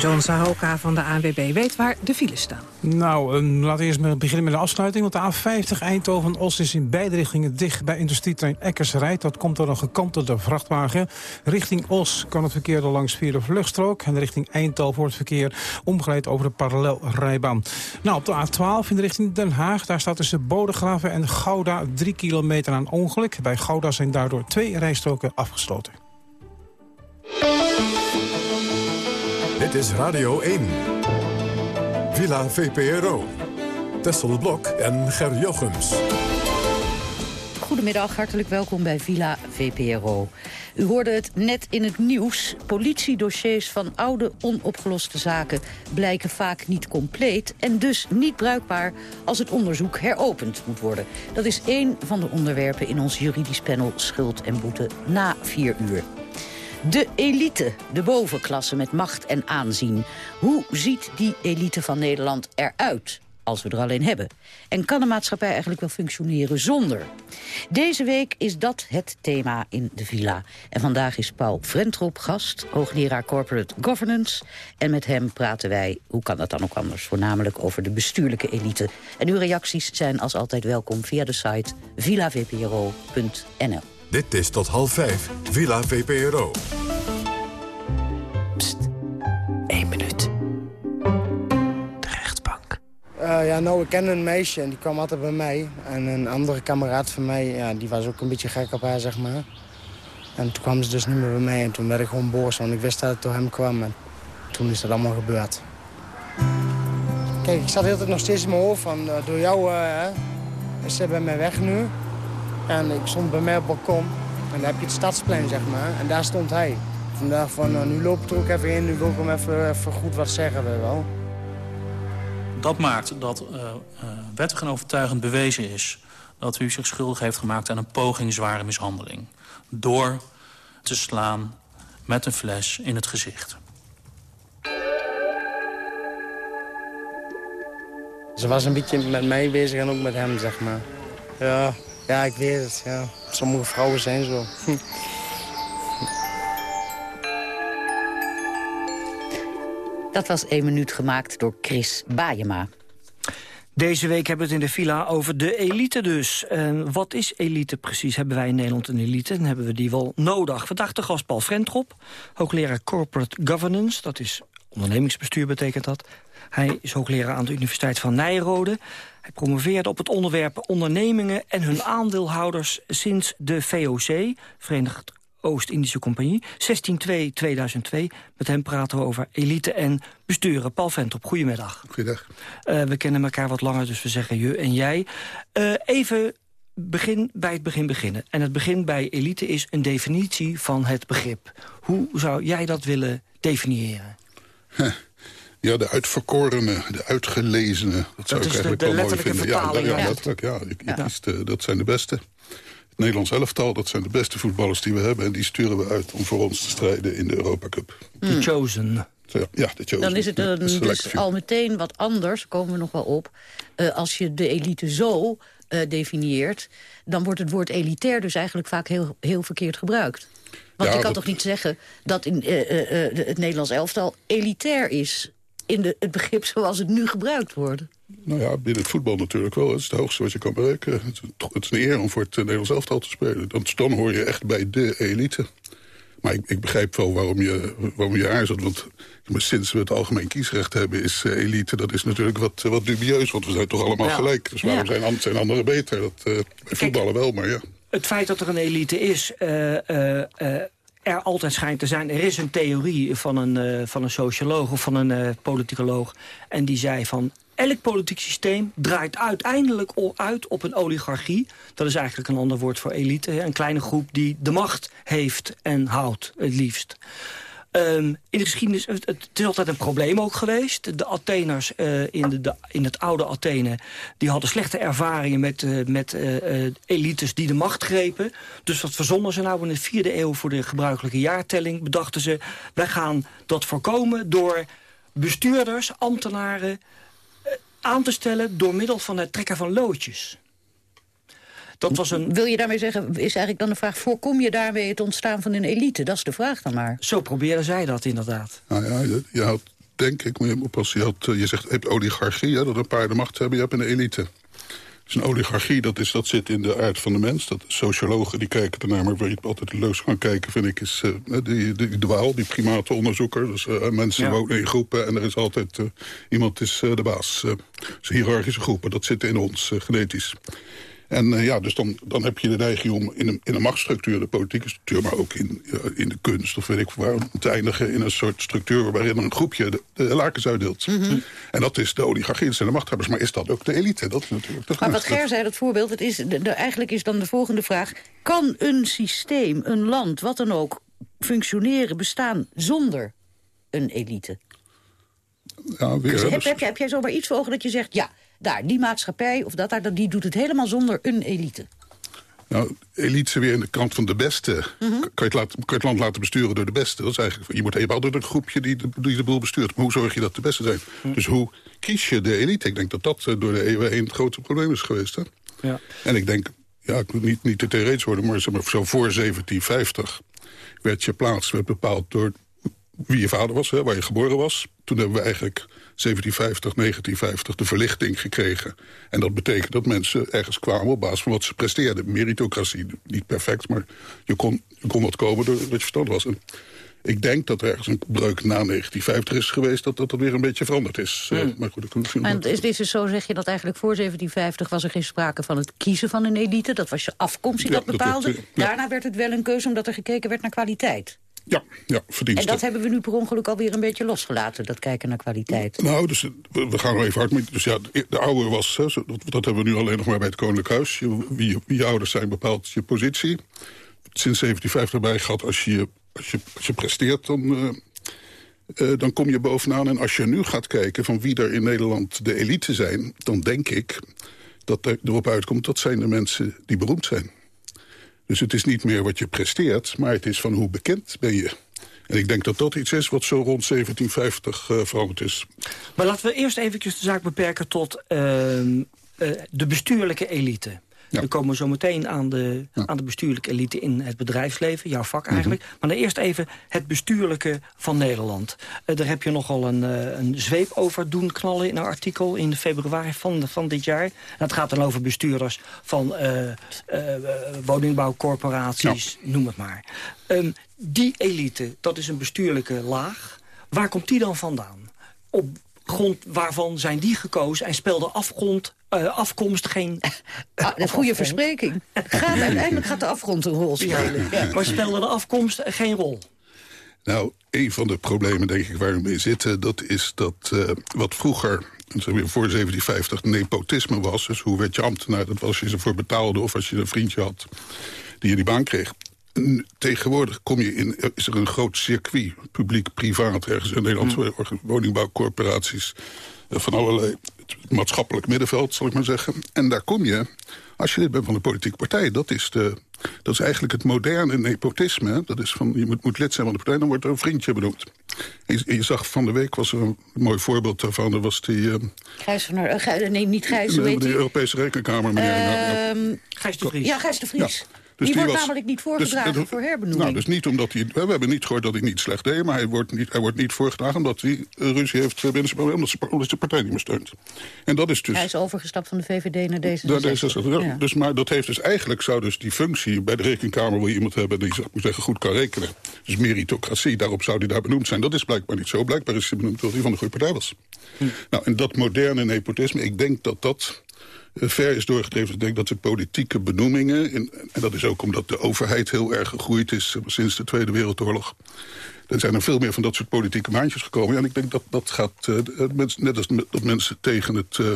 John Sahoka van de ANWB weet waar de files staan. Nou, uh, laten we eerst beginnen met de afsluiting. Want de A50 Eindhoven-Os is in beide richtingen dicht bij industrietrein Eckersrijd. Dat komt door een gekantelde vrachtwagen. Richting Os kan het verkeer er langs via de vluchtstrook. En richting Eindhoven wordt het verkeer omgeleid over de parallelrijbaan. Nou, op de A12 in de richting Den Haag. Daar staat tussen Bodegraven en Gouda 3 kilometer aan ongeluk. Bij Gouda zijn daardoor twee rijstroken afgesloten. Dit is Radio 1. Villa VPRO. Tessel Blok en Ger Jochems. Goedemiddag, hartelijk welkom bij Villa VPRO. U hoorde het net in het nieuws. Politiedossiers van oude onopgeloste zaken blijken vaak niet compleet... en dus niet bruikbaar als het onderzoek heropend moet worden. Dat is één van de onderwerpen in ons juridisch panel Schuld en Boete na vier uur. De elite, de bovenklasse met macht en aanzien. Hoe ziet die elite van Nederland eruit? Als we er alleen hebben. En kan de maatschappij eigenlijk wel functioneren zonder? Deze week is dat het thema in de villa. En vandaag is Paul Frentrop gast, hoogleraar Corporate Governance. En met hem praten wij, hoe kan dat dan ook anders... voornamelijk over de bestuurlijke elite. En uw reacties zijn als altijd welkom via de site villavpro.nl. Dit is tot half vijf, Villa VPRO. Pst, Uh, ja, nou, ik ken een meisje en die kwam altijd bij mij. En een andere kameraad van mij, ja, die was ook een beetje gek op haar, zeg maar. En toen kwam ze dus niet meer bij mij en toen werd ik gewoon boos, want ik wist dat het door hem kwam. En toen is dat allemaal gebeurd. Kijk, ik zat de tijd nog steeds in mijn hoofd van, uh, door jou uh, is ze bij mij weg nu. En ik stond bij mij op het balkon. En daar heb je het stadsplein, zeg maar. En daar stond hij. Vandaag van, nou, nu loop ik er ook even in. Nu wil ik hem even, even goed wat zeggen, weet wel. Dat maakt dat uh, wettig en overtuigend bewezen is... dat u zich schuldig heeft gemaakt aan een poging zware mishandeling. Door te slaan met een fles in het gezicht. Ze was een beetje met mij bezig en ook met hem, zeg maar. Ja, ja ik weet het. Ja. Sommige vrouwen zijn zo. Dat was één minuut gemaakt door Chris Baayema. Deze week hebben we het in de villa over de elite dus. En wat is elite precies? Hebben wij in Nederland een elite? Dan hebben we die wel nodig. Vandaag de gast Paul Frentrop, hoogleraar Corporate Governance. Dat is ondernemingsbestuur betekent dat. Hij is hoogleraar aan de Universiteit van Nijrode. Hij promoveerde op het onderwerp ondernemingen en hun aandeelhouders sinds de VOC, Verenigd Oost-Indische Compagnie, 16-2-2002. Met hem praten we over elite en besturen. Paul Ventrop, goedemiddag. Goedendag. Uh, we kennen elkaar wat langer, dus we zeggen je en jij. Uh, even begin bij het begin beginnen. En het begin bij elite is een definitie van het begrip. Hoe zou jij dat willen definiëren? Ja, de uitverkorene, de uitgelezene. Dat zou ik eigenlijk de, de wel mooi vinden. Ja, ja, letterlijk. Ja, dat zijn de beste. Het Nederlands elftal, dat zijn de beste voetballers die we hebben. En die sturen we uit om voor ons te strijden in de Europa Cup. The Chosen. Ja, de Chosen. Dan is het een, dus al meteen wat anders, komen we nog wel op. Uh, als je de elite zo uh, definieert... dan wordt het woord elitair dus eigenlijk vaak heel, heel verkeerd gebruikt. Want Ja, je kan dat- toch niet zeggen dat in, uh, uh, uh, het Nederlands elftal elitair is... in de, het begrip zoals het nu gebruikt wordt. Nou ja, binnen het voetbal natuurlijk wel. Het is het hoogste wat je kan bereiken. Het is, toch- het is een eer om voor het eh, Nederlands elftal te spelen. Dan, dan hoor je echt bij de elite. Maar ik, ik begrijp wel waarom je, waarom je aarzelt. Want sinds we het algemeen kiesrecht hebben, is eh, elite... dat is natuurlijk wat, wat dubieus, want we zijn toch allemaal Ja. gelijk. Dus waarom Ja. zijn, zijn anderen beter? Dat, eh, bij voetballen wel, maar ja. Het feit dat er een elite is, eh, eh, eh, er altijd schijnt te zijn. Er is een theorie van een, eh, van een socioloog of van een eh, politicoloog. En die zei van, elk politiek systeem draait uiteindelijk uit op een oligarchie. Dat is eigenlijk een ander woord voor elite. Een kleine groep die de macht heeft en houdt, het liefst. Ehm, in de geschiedenis, het, het is altijd een probleem ook geweest. De Atheners eh, in, de, in het oude Athene... die hadden slechte ervaringen met, eh, met eh, elites die de macht grepen. Dus wat verzonnen ze nou in de vierde eeuw... voor de gebruikelijke jaartelling bedachten ze... wij gaan dat voorkomen door bestuurders, ambtenaren... aan te stellen door middel van het trekken van loodjes. Dat was een... Wil je daarmee zeggen, is eigenlijk dan de vraag... voorkom je daarmee het ontstaan van een elite? Dat is de vraag dan maar. Zo probeerden zij dat inderdaad. Nou ja, je, je had, denk ik, moet je oppassen. Je, had, eh, je zegt, je hebt oligarchie, hè, dat een paar de macht hebben. Je hebt een elite. Dus een oligarchie, dat, is, dat zit in de aard van de mens. Dat sociologen die kijken ernaar, maar waar je altijd leuk gaan kijken... vind ik, is eh, die, die, de Waal, die primatenonderzoeker. Dus eh, mensen Ja. wonen in groepen en er is altijd... eh, iemand is eh, de baas. Eh, dus hiërarchische groepen, dat zit in ons, eh, genetisch. En eh, ja, dus dan, dan heb je de neiging om in een, in een machtsstructuur, de politieke structuur... maar ook in, ja, in de kunst of weet ik waar, om te eindigen in een soort structuur... waarin een groepje de, de lakens uitdeelt. En dat is de oligarchie, dat zijn de machthebbers. Maar is dat ook de elite? Dat is natuurlijk de Maar wat Ger zei, dat voorbeeld, het is, de, de- eigenlijk is dan de volgende vraag... kan een systeem, een land, wat dan ook, functioneren, bestaan zonder een elite? Ja, weer, hè, heb, dus- heb, jij, heb jij zomaar iets voor ogen dat je zegt... ja, daar, die maatschappij of dat daar, dat- die doet het helemaal zonder een elite? Nou, elite weer in de kant van de beste. Mhm. Kan, je het laten, kan je het land laten besturen door de beste? Dat is eigenlijk, je moet je hebt altijd een groepje die de, die de boel bestuurt. Maar hoe zorg je dat de beste zijn? Mhm. Dus hoe kies je de elite? Ik denk dat dat eh, door de eeuwen heen het grote probleem is geweest. Hè? Ja. En ik denk, ja, ik moet niet, niet te theoretisch worden... maar, zeg maar zo voor 1750 werd je plaats werd bepaald door wie je vader was, hè, waar je geboren was. Toen hebben we eigenlijk 1750, 1950 de verlichting gekregen. En dat betekent dat mensen ergens kwamen op basis van wat ze presteerden. Meritocratie, niet perfect, maar je kon, je kon wat komen doordat je verstand was. En ik denk dat er ergens een breuk na 1950 is geweest... dat dat, dat weer een beetje veranderd is. Eh, maar goed, ik misschien En is dit dus zo, zeg je dat eigenlijk voor 1750 was er geen sprake van het kiezen van een elite? Dat was je afkomst die Ja, dat dat bepaalde. ja. Daarna werd het wel een keuze omdat er gekeken werd naar kwaliteit. Ja, ja, En verdiensten. dat hebben we nu per ongeluk alweer een beetje losgelaten, dat kijken naar kwaliteit. Nou, dus, we gaan er even hard mee. Dus ja, de, de oude was, hè, dat, hebben we nu alleen nog maar bij het Koninklijk Huis. Je, wie, wie je ouders zijn bepaalt je positie. Sinds 1750 erbij gehad, als je, als je, als je presteert, dan, eh, eh, dan kom je bovenaan. En als je nu gaat kijken van wie er in Nederland de elite zijn... dan denk ik dat er, erop uitkomt, dat zijn de mensen die beroemd zijn. Dus het is niet meer wat je presteert, maar het is van hoe bekend ben je. En ik denk dat dat iets is wat zo rond 1750 eh, veranderd is. Maar laten we eerst eventjes de zaak beperken tot ehm, eh, de bestuurlijke elite. We komen zo meteen aan de, aan de bestuurlijke elite in het bedrijfsleven, jouw vak eigenlijk. Maar dan eerst even het bestuurlijke van Nederland. Eh, daar heb je nogal een, eh, een zweep over doen knallen in een artikel in februari van, van dit jaar. En dat gaat dan over bestuurders van eh, woningbouwcorporaties, noem het maar. Ehm, die elite, dat is een bestuurlijke laag. Waar komt die dan vandaan? Op grond waarvan zijn die gekozen en speelde afgrond, eh, afkomst geen... Ah, een goede verspreking. Gaat, uiteindelijk gaat de afgrond een rol spelen. Ja, maar speelde de afkomst geen rol? Nou, een van de problemen, denk ik, waar we mee zitten... dat is dat eh, wat vroeger, zeg maar, voor 1750, nepotisme was... dus hoe werd je ambtenaar, dat was als je ze voor betaalde... of als je een vriendje had die je die baan kreeg. En Tegenwoordig kom je in, is er een groot circuit, publiek-privaat... ergens in Nederland, woningbouwcorporaties... eh, van allerlei maatschappelijk middenveld, zal ik maar zeggen. En daar kom je, als je lid bent van een politieke partij... dat is, de, dat is eigenlijk het moderne nepotisme. Dat is van, je moet, moet lid zijn van de partij, dan wordt er een vriendje benoemd. En je, en je zag van de week, was er een mooi voorbeeld daarvan... dat was die... eh, Gijs van der, eh, Gij- nee, niet Gijs, hoe de? Europese Rekenkamer, meneer. nou, nou, Ehm, Gijs de Vries. Ja, Gijs de Vries. Ja. Dus die, die wordt was- namelijk niet dus- voorgedragen dus- voor herbenoeming. Nou, dus niet omdat hij... We hebben niet gehoord dat hij niet slecht deed... maar hij wordt niet, hij wordt niet voorgedragen omdat hij eh, ruzie heeft eh, binnen zijn omdat zijn- omdat zijn partij niet meer steunt. En dat is dus... Hij is overgestapt van de VVD naar deze. Ja. dus, maar dat heeft dus eigenlijk zou dus die functie bij de rekenkamer wil je iemand hebben die zou ik zeggen goed kan rekenen. Dus meritocratie, daarop zou die daar benoemd zijn. Dat is blijkbaar niet zo. Blijkbaar is hij benoemd omdat hij van de goede partij was. Nou, en dat moderne nepotisme, ik denk dat dat ver is doorgedreven. Ik denk dat de politieke benoemingen, in, en dat is ook omdat de overheid heel erg gegroeid is eh, sinds de Tweede Wereldoorlog. Er zijn er veel meer van dat soort politieke maandjes gekomen. En ik denk dat dat gaat, eh, net als dat mensen tegen het, eh,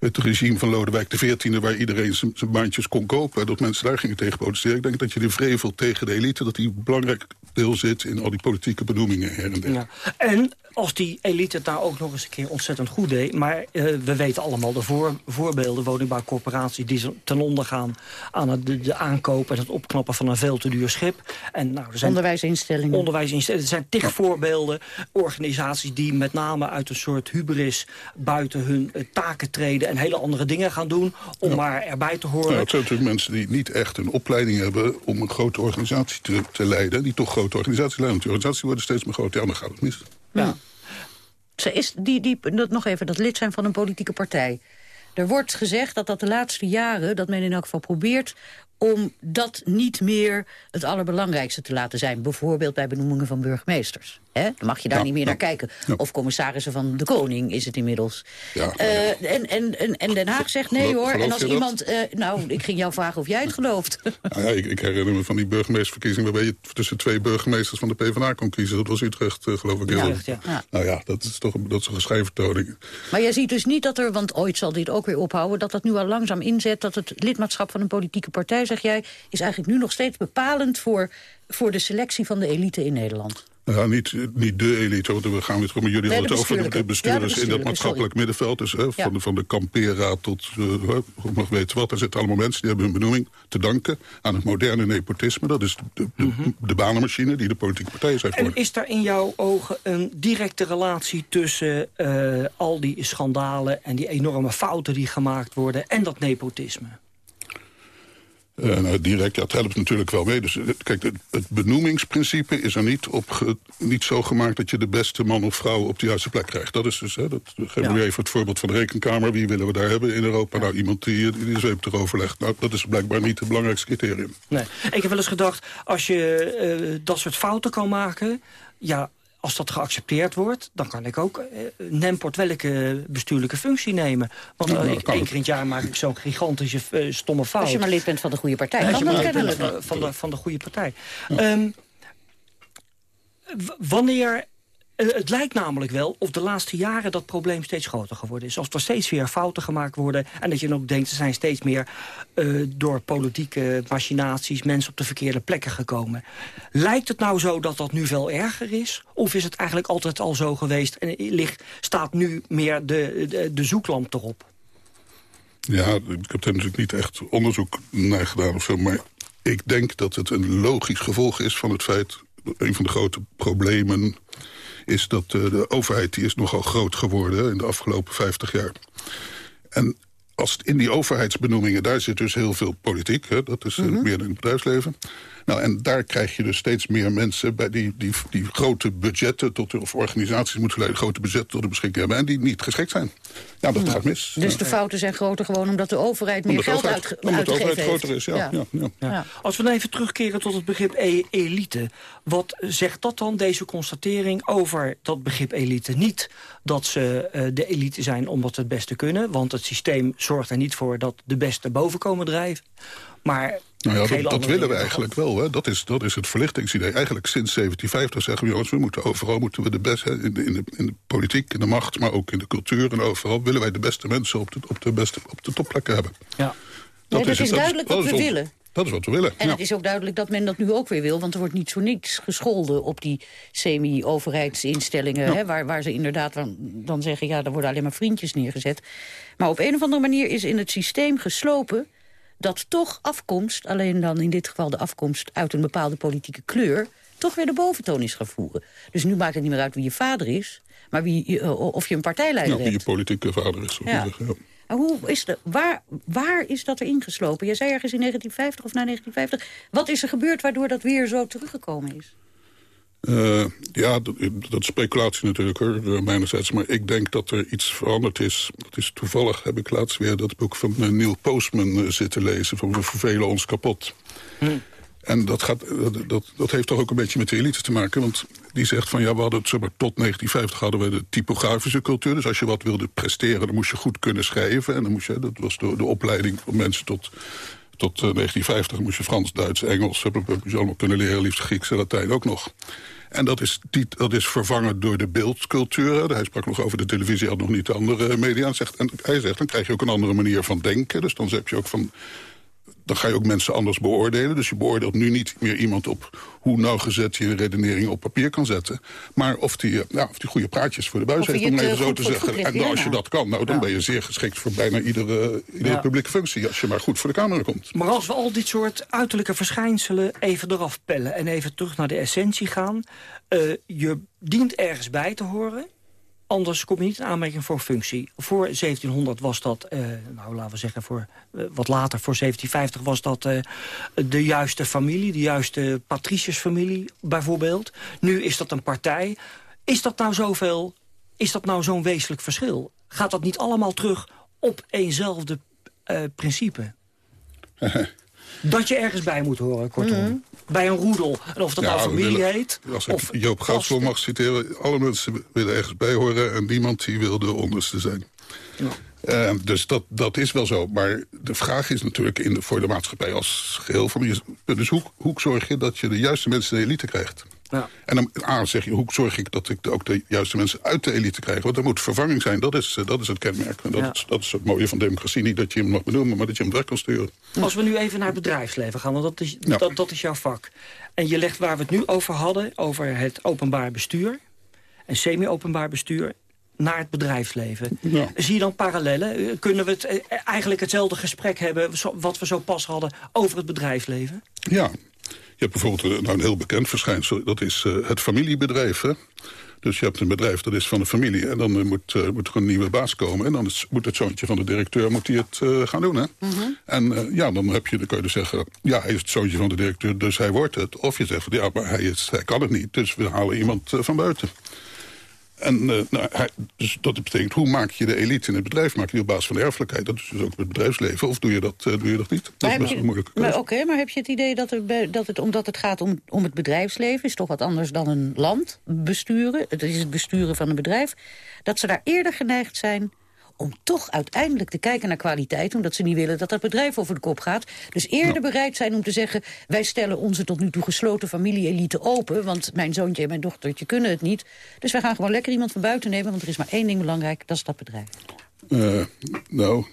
het regime van Lodewijk XIV... waar iedereen zijn maandjes kon kopen, dat mensen daar gingen tegen protesteren. Ik denk dat je de vrevel tegen de elite, dat die belangrijk deel zit... in al die politieke benoemingen her en der. Ja. En als die elite het nou ook nog eens een keer ontzettend goed deed... maar eh, we weten allemaal de voor, voorbeelden, woningbouwcorporaties... die ten onder gaan aan het, de, de aankoop en het opknappen van een veel te duur schip. En, nou, er zijn Onderwijsinstellingen. Onderwijsinstellingen. Er zijn tig voorbeelden. Organisaties die met name uit een soort hubris... buiten hun eh, taken treden en hele andere dingen gaan doen... om maar erbij te horen. Nou, het zijn natuurlijk mensen die niet echt een opleiding hebben... om een grote organisatie te, te leiden. Die toch grote organisaties leiden. Want die organisaties worden steeds meer groter. Ja, dan gaat het mis. Ja. Ze is die, die, dat, nog even, dat lid zijn van een politieke partij. Er wordt gezegd dat dat de laatste jaren, dat men in elk geval probeert om dat niet meer het allerbelangrijkste te laten zijn. Bijvoorbeeld bij benoemingen van burgemeesters. Dan mag je daar Ja, niet meer ja. naar kijken. Ja. Of commissarissen van de koning is het inmiddels. Ja, Eh, en, en, en, en Den Haag zegt nee hoor. En als iemand... eh, nou, ik ging jou vragen of jij het gelooft. Nou ja, ik, ik herinner me van die burgemeesterverkiezingen... waarbij je tussen twee burgemeesters van de PvdA kon kiezen. Dat was Utrecht, eh, geloof ik. Heel- Utrecht, ja. Nou ja, dat is toch een, dat is een geschijnvertoning. Maar jij ziet dus niet dat er, want ooit zal dit ook weer ophouden... dat dat nu al langzaam inzet, dat het lidmaatschap van een politieke partij... zeg jij, is eigenlijk nu nog steeds bepalend voor, voor de selectie van de elite in Nederland. Nou ja, niet, niet de elite, want we gaan weer terug. Maar jullie Nee, hadden de het over de, bestuurders Ja, de in dat maatschappelijk middenveld. Dus hè, Ja. van, de, van de kampeerraad tot, uh, mag weten wat. Er zitten allemaal mensen die hebben hun benoeming te danken aan het moderne nepotisme. Dat is de, de, de banenmachine die de politieke partijen zijn En is daar in jouw ogen een directe relatie tussen eh, al die schandalen... en die enorme fouten die gemaakt worden en dat nepotisme? Eh, nou, direct, ja, het helpt natuurlijk wel mee. Dus, eh, kijk, het, het benoemingsprincipe is er niet, op ge- niet zo gemaakt... dat je de beste man of vrouw op de juiste plek krijgt. Dat is dus, hè, dat geven Ja. we even het voorbeeld van de rekenkamer. Wie willen we daar hebben in Europa? Nou, iemand die, die zweep erover legt. Nou, dat is blijkbaar niet het belangrijkste criterium. Nee. Ik heb wel eens gedacht, als je eh, dat soort fouten kan maken... ja, als dat geaccepteerd wordt, dan kan ik ook eh, Nemport welke bestuurlijke functie nemen. Want Ja, eh, ik, één keer in het jaar maak ik zo'n gigantische eh, stomme fout. Als je maar lid bent van de goede partij. Als je maar lid bent van, de, van de goede partij. Ehm, wanneer het lijkt namelijk wel of de laatste jaren dat probleem steeds groter geworden is. Als er steeds weer fouten gemaakt worden... en dat je dan ook denkt, er zijn steeds meer uh, door politieke machinaties... mensen op de verkeerde plekken gekomen. Lijkt het nou zo dat dat nu veel erger is? Of is het eigenlijk altijd al zo geweest... en ligt, staat nu meer de, de, zoeklamp erop? Ja, ik heb er natuurlijk niet echt onderzoek naar gedaan of zo... maar ik denk dat het een logisch gevolg is van het feit... een van de grote problemen is dat uh, de overheid die is nogal groot geworden in de afgelopen 50 jaar. En als het in die overheidsbenoemingen, daar zit dus heel veel politiek. Hè, dat is mm -hmm. meer dan in het bedrijfsleven. Nou, en daar krijg je dus steeds meer mensen bij die, die, die grote budgetten... Tot, of organisaties moeten leiden grote budgetten tot de beschikking hebben... en die niet geschikt zijn. Ja, dat gaat mis. Dus de fouten zijn groter gewoon omdat de overheid meer omdat geld overheid, uit, Omdat de overheid heeft. groter is, ja. ja. ja, ja. Als we dan even terugkeren tot het begrip e elite. Wat zegt dat dan, deze constatering, over dat begrip elite? Niet dat ze uh, de elite zijn omdat ze het beste kunnen... want het systeem zorgt er niet voor dat de beste boven komen drijven. Maar nou ja, dat, dat willen we eigenlijk wel. Hè. Dat, is, dat is het verlichtingsidee. Eigenlijk sinds 1750 zeggen we... jongens, we moeten overal moeten we de beste... In de, in, de, in de politiek, in de macht, maar ook in de cultuur en overal... willen wij de beste mensen op de, op de, beste, op de topplekken hebben. Ja. Dat, nee, dat is, is duidelijk wat we willen. Dat is wat we willen. En ja. het is ook duidelijk dat men dat nu ook weer wil. Want er wordt niet zo niks gescholden op die semi-overheidsinstellingen... Ja. Waar, waar ze inderdaad dan, dan zeggen... ja, er worden alleen maar vriendjes neergezet. Maar op een of andere manier is in het systeem geslopen dat toch afkomst, alleen dan in dit geval de afkomst uit een bepaalde politieke kleur, toch weer de boventoon is gaan voeren. Dus nu maakt het niet meer uit wie je vader is, maar wie, uh, of je een partijleider ja, wie je politieke vader is. Ja. Zeggen, ja. Maar hoe is de, waar, waar is dat er ingeslopen? Jij zei ergens in 1950 of na 1950. Wat is er gebeurd waardoor dat weer zo teruggekomen is? Uh, ja, dat, dat is speculatie natuurlijk hoor, mijnerzijds. Maar ik denk dat er iets veranderd is. Dat is toevallig, heb ik laatst weer dat boek van uh, Neil Postman uh, zitten lezen. Van We vervelen ons kapot. Hm. En dat, gaat, dat, dat, heeft toch ook een beetje met de elite te maken. Want die zegt van ja, we hadden het, zeg maar, tot 1950 hadden we de typografische cultuur. Dus als je wat wilde presteren, dan moest je goed kunnen schrijven. En dan moest je, dat was de, de opleiding van mensen tot tot uh, 1950 moest je Frans, Duits, Engels... heb je allemaal kunnen leren, liefst Grieks en Latijn ook nog. En dat is, dat is vervangen door de beeldcultuur. Hij sprak nog over de televisie, had nog niet de andere media. En, zegt, en hij zegt, dan krijg je ook een andere manier van denken. Dus dan heb je ook van... Dan ga je ook mensen anders beoordelen. Dus je beoordeelt nu niet meer iemand op hoe nauwgezet je een redenering op papier kan zetten. Maar of die, ja, of die goede praatjes voor de buis Of heeft, om het, even eh, zo te zeggen. En als ja. je dat kan, nou, dan Ja. ben je zeer geschikt voor bijna iedere, iedere Ja. publieke functie. Als je maar goed voor de Kamer komt. Maar als we al dit soort uiterlijke verschijnselen even eraf pellen... en even terug naar de essentie gaan... eh, je dient ergens bij te horen... Anders kom je niet in aanmerking voor functie. Voor 1700 was dat, eh, nou laten we zeggen, voor, eh, wat later, voor 1750 was dat eh, de juiste familie, de juiste patriciërsfamilie bijvoorbeeld. Nu is dat een partij. Is dat nou zoveel, is dat nou zo'n wezenlijk verschil? Gaat dat niet allemaal terug op eenzelfde principe? dat je ergens bij moet horen, kortom. Bij een roedel. En of dat Ja, nou familie willen- heet. Als ik of Joop Goudsel mag citeren... alle mensen willen ergens bij horen... en niemand die wil de onderste zijn. Eh, dus dat, dat is wel zo. Maar de vraag is natuurlijk in de, voor de maatschappij als geheel... Van, dus hoe, hoe zorg je dat je de juiste mensen in de elite krijgt? Ja. En dan A, zeg je, hoe zorg ik dat ik de- ook de juiste mensen uit de elite krijg? Want er moet vervanging zijn, dat is, eh, dat is het kenmerk. En dat, Ja. is, dat is het mooie van democratie. Niet dat je hem mag benoemen, maar dat je hem weg kan sturen. Als we nu even naar het bedrijfsleven gaan, want dat is, Ja. dat, dat is jouw vak. En je legt waar we het nu over hadden, over het openbaar bestuur... en semi-openbaar bestuur, naar het bedrijfsleven. Ja. Zie je dan parallellen? Eh, Kunnen we het, eh, eigenlijk hetzelfde gesprek hebben... wat we zo pas hadden over het bedrijfsleven? Ja, je hebt bijvoorbeeld een, nou, een heel bekend verschijnsel. Dat is eh, het familiebedrijf. Hè? Dus je hebt een bedrijf dat is van de familie. En dan eh, moet, eh, moet er een nieuwe baas komen. En dan is, moet het zoontje van de directeur moet die het eh, gaan doen. Hè? En eh, ja, dan, heb je, dan kun je dus zeggen... ja, hij is het zoontje van de directeur, dus hij wordt het. Of je zegt, ja, maar hij, is, hij kan het niet. Dus we halen iemand eh, van buiten. En eh, nou, hij, dus dat betekent, hoe maak je de elite in het bedrijf? Maak je die op basis van de erfelijkheid? Dat is dus ook het bedrijfsleven. Of doe je dat, eh, doe je dat niet? Dat is best je- een moeilijke keuze. oké, maar heb je het idee dat, er dat het, omdat het gaat om, om het bedrijfsleven... is toch wat anders dan een land besturen, het is het besturen van een bedrijf... dat ze daar eerder geneigd zijn om toch uiteindelijk te kijken naar kwaliteit... omdat ze niet willen dat dat bedrijf over de kop gaat. Dus eerder bereid zijn om te zeggen... wij stellen onze tot nu toe gesloten familie-elite open... want mijn zoontje en mijn dochtertje kunnen het niet. Dus wij gaan gewoon lekker iemand van buiten nemen... want er is maar één ding belangrijk, dat is dat bedrijf. Uh, nou,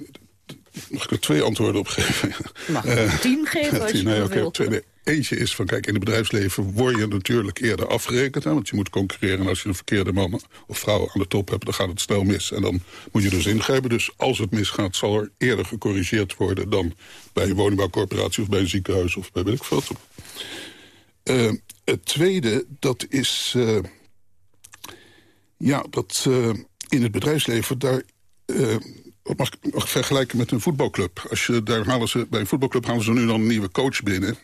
mag ik er twee antwoorden op geven? Mag uh, tien geven als je nee, okay, wil. Eentje is van, kijk, in het bedrijfsleven word je natuurlijk eerder afgerekend. Want je moet concurreren en als je een verkeerde man of vrouw aan de top hebt... dan gaat het snel mis en dan moet je dus ingrijpen. Dus als het misgaat, zal er eerder gecorrigeerd worden... dan bij een woningbouwcorporatie of bij een ziekenhuis of bij weet ik wat. Uh, het tweede, dat is... Uh, ja, dat uh, in het bedrijfsleven, daar dat mag ik vergelijken met een voetbalclub. Als je, daar halen ze, bij een voetbalclub halen ze nu dan een nieuwe coach binnen.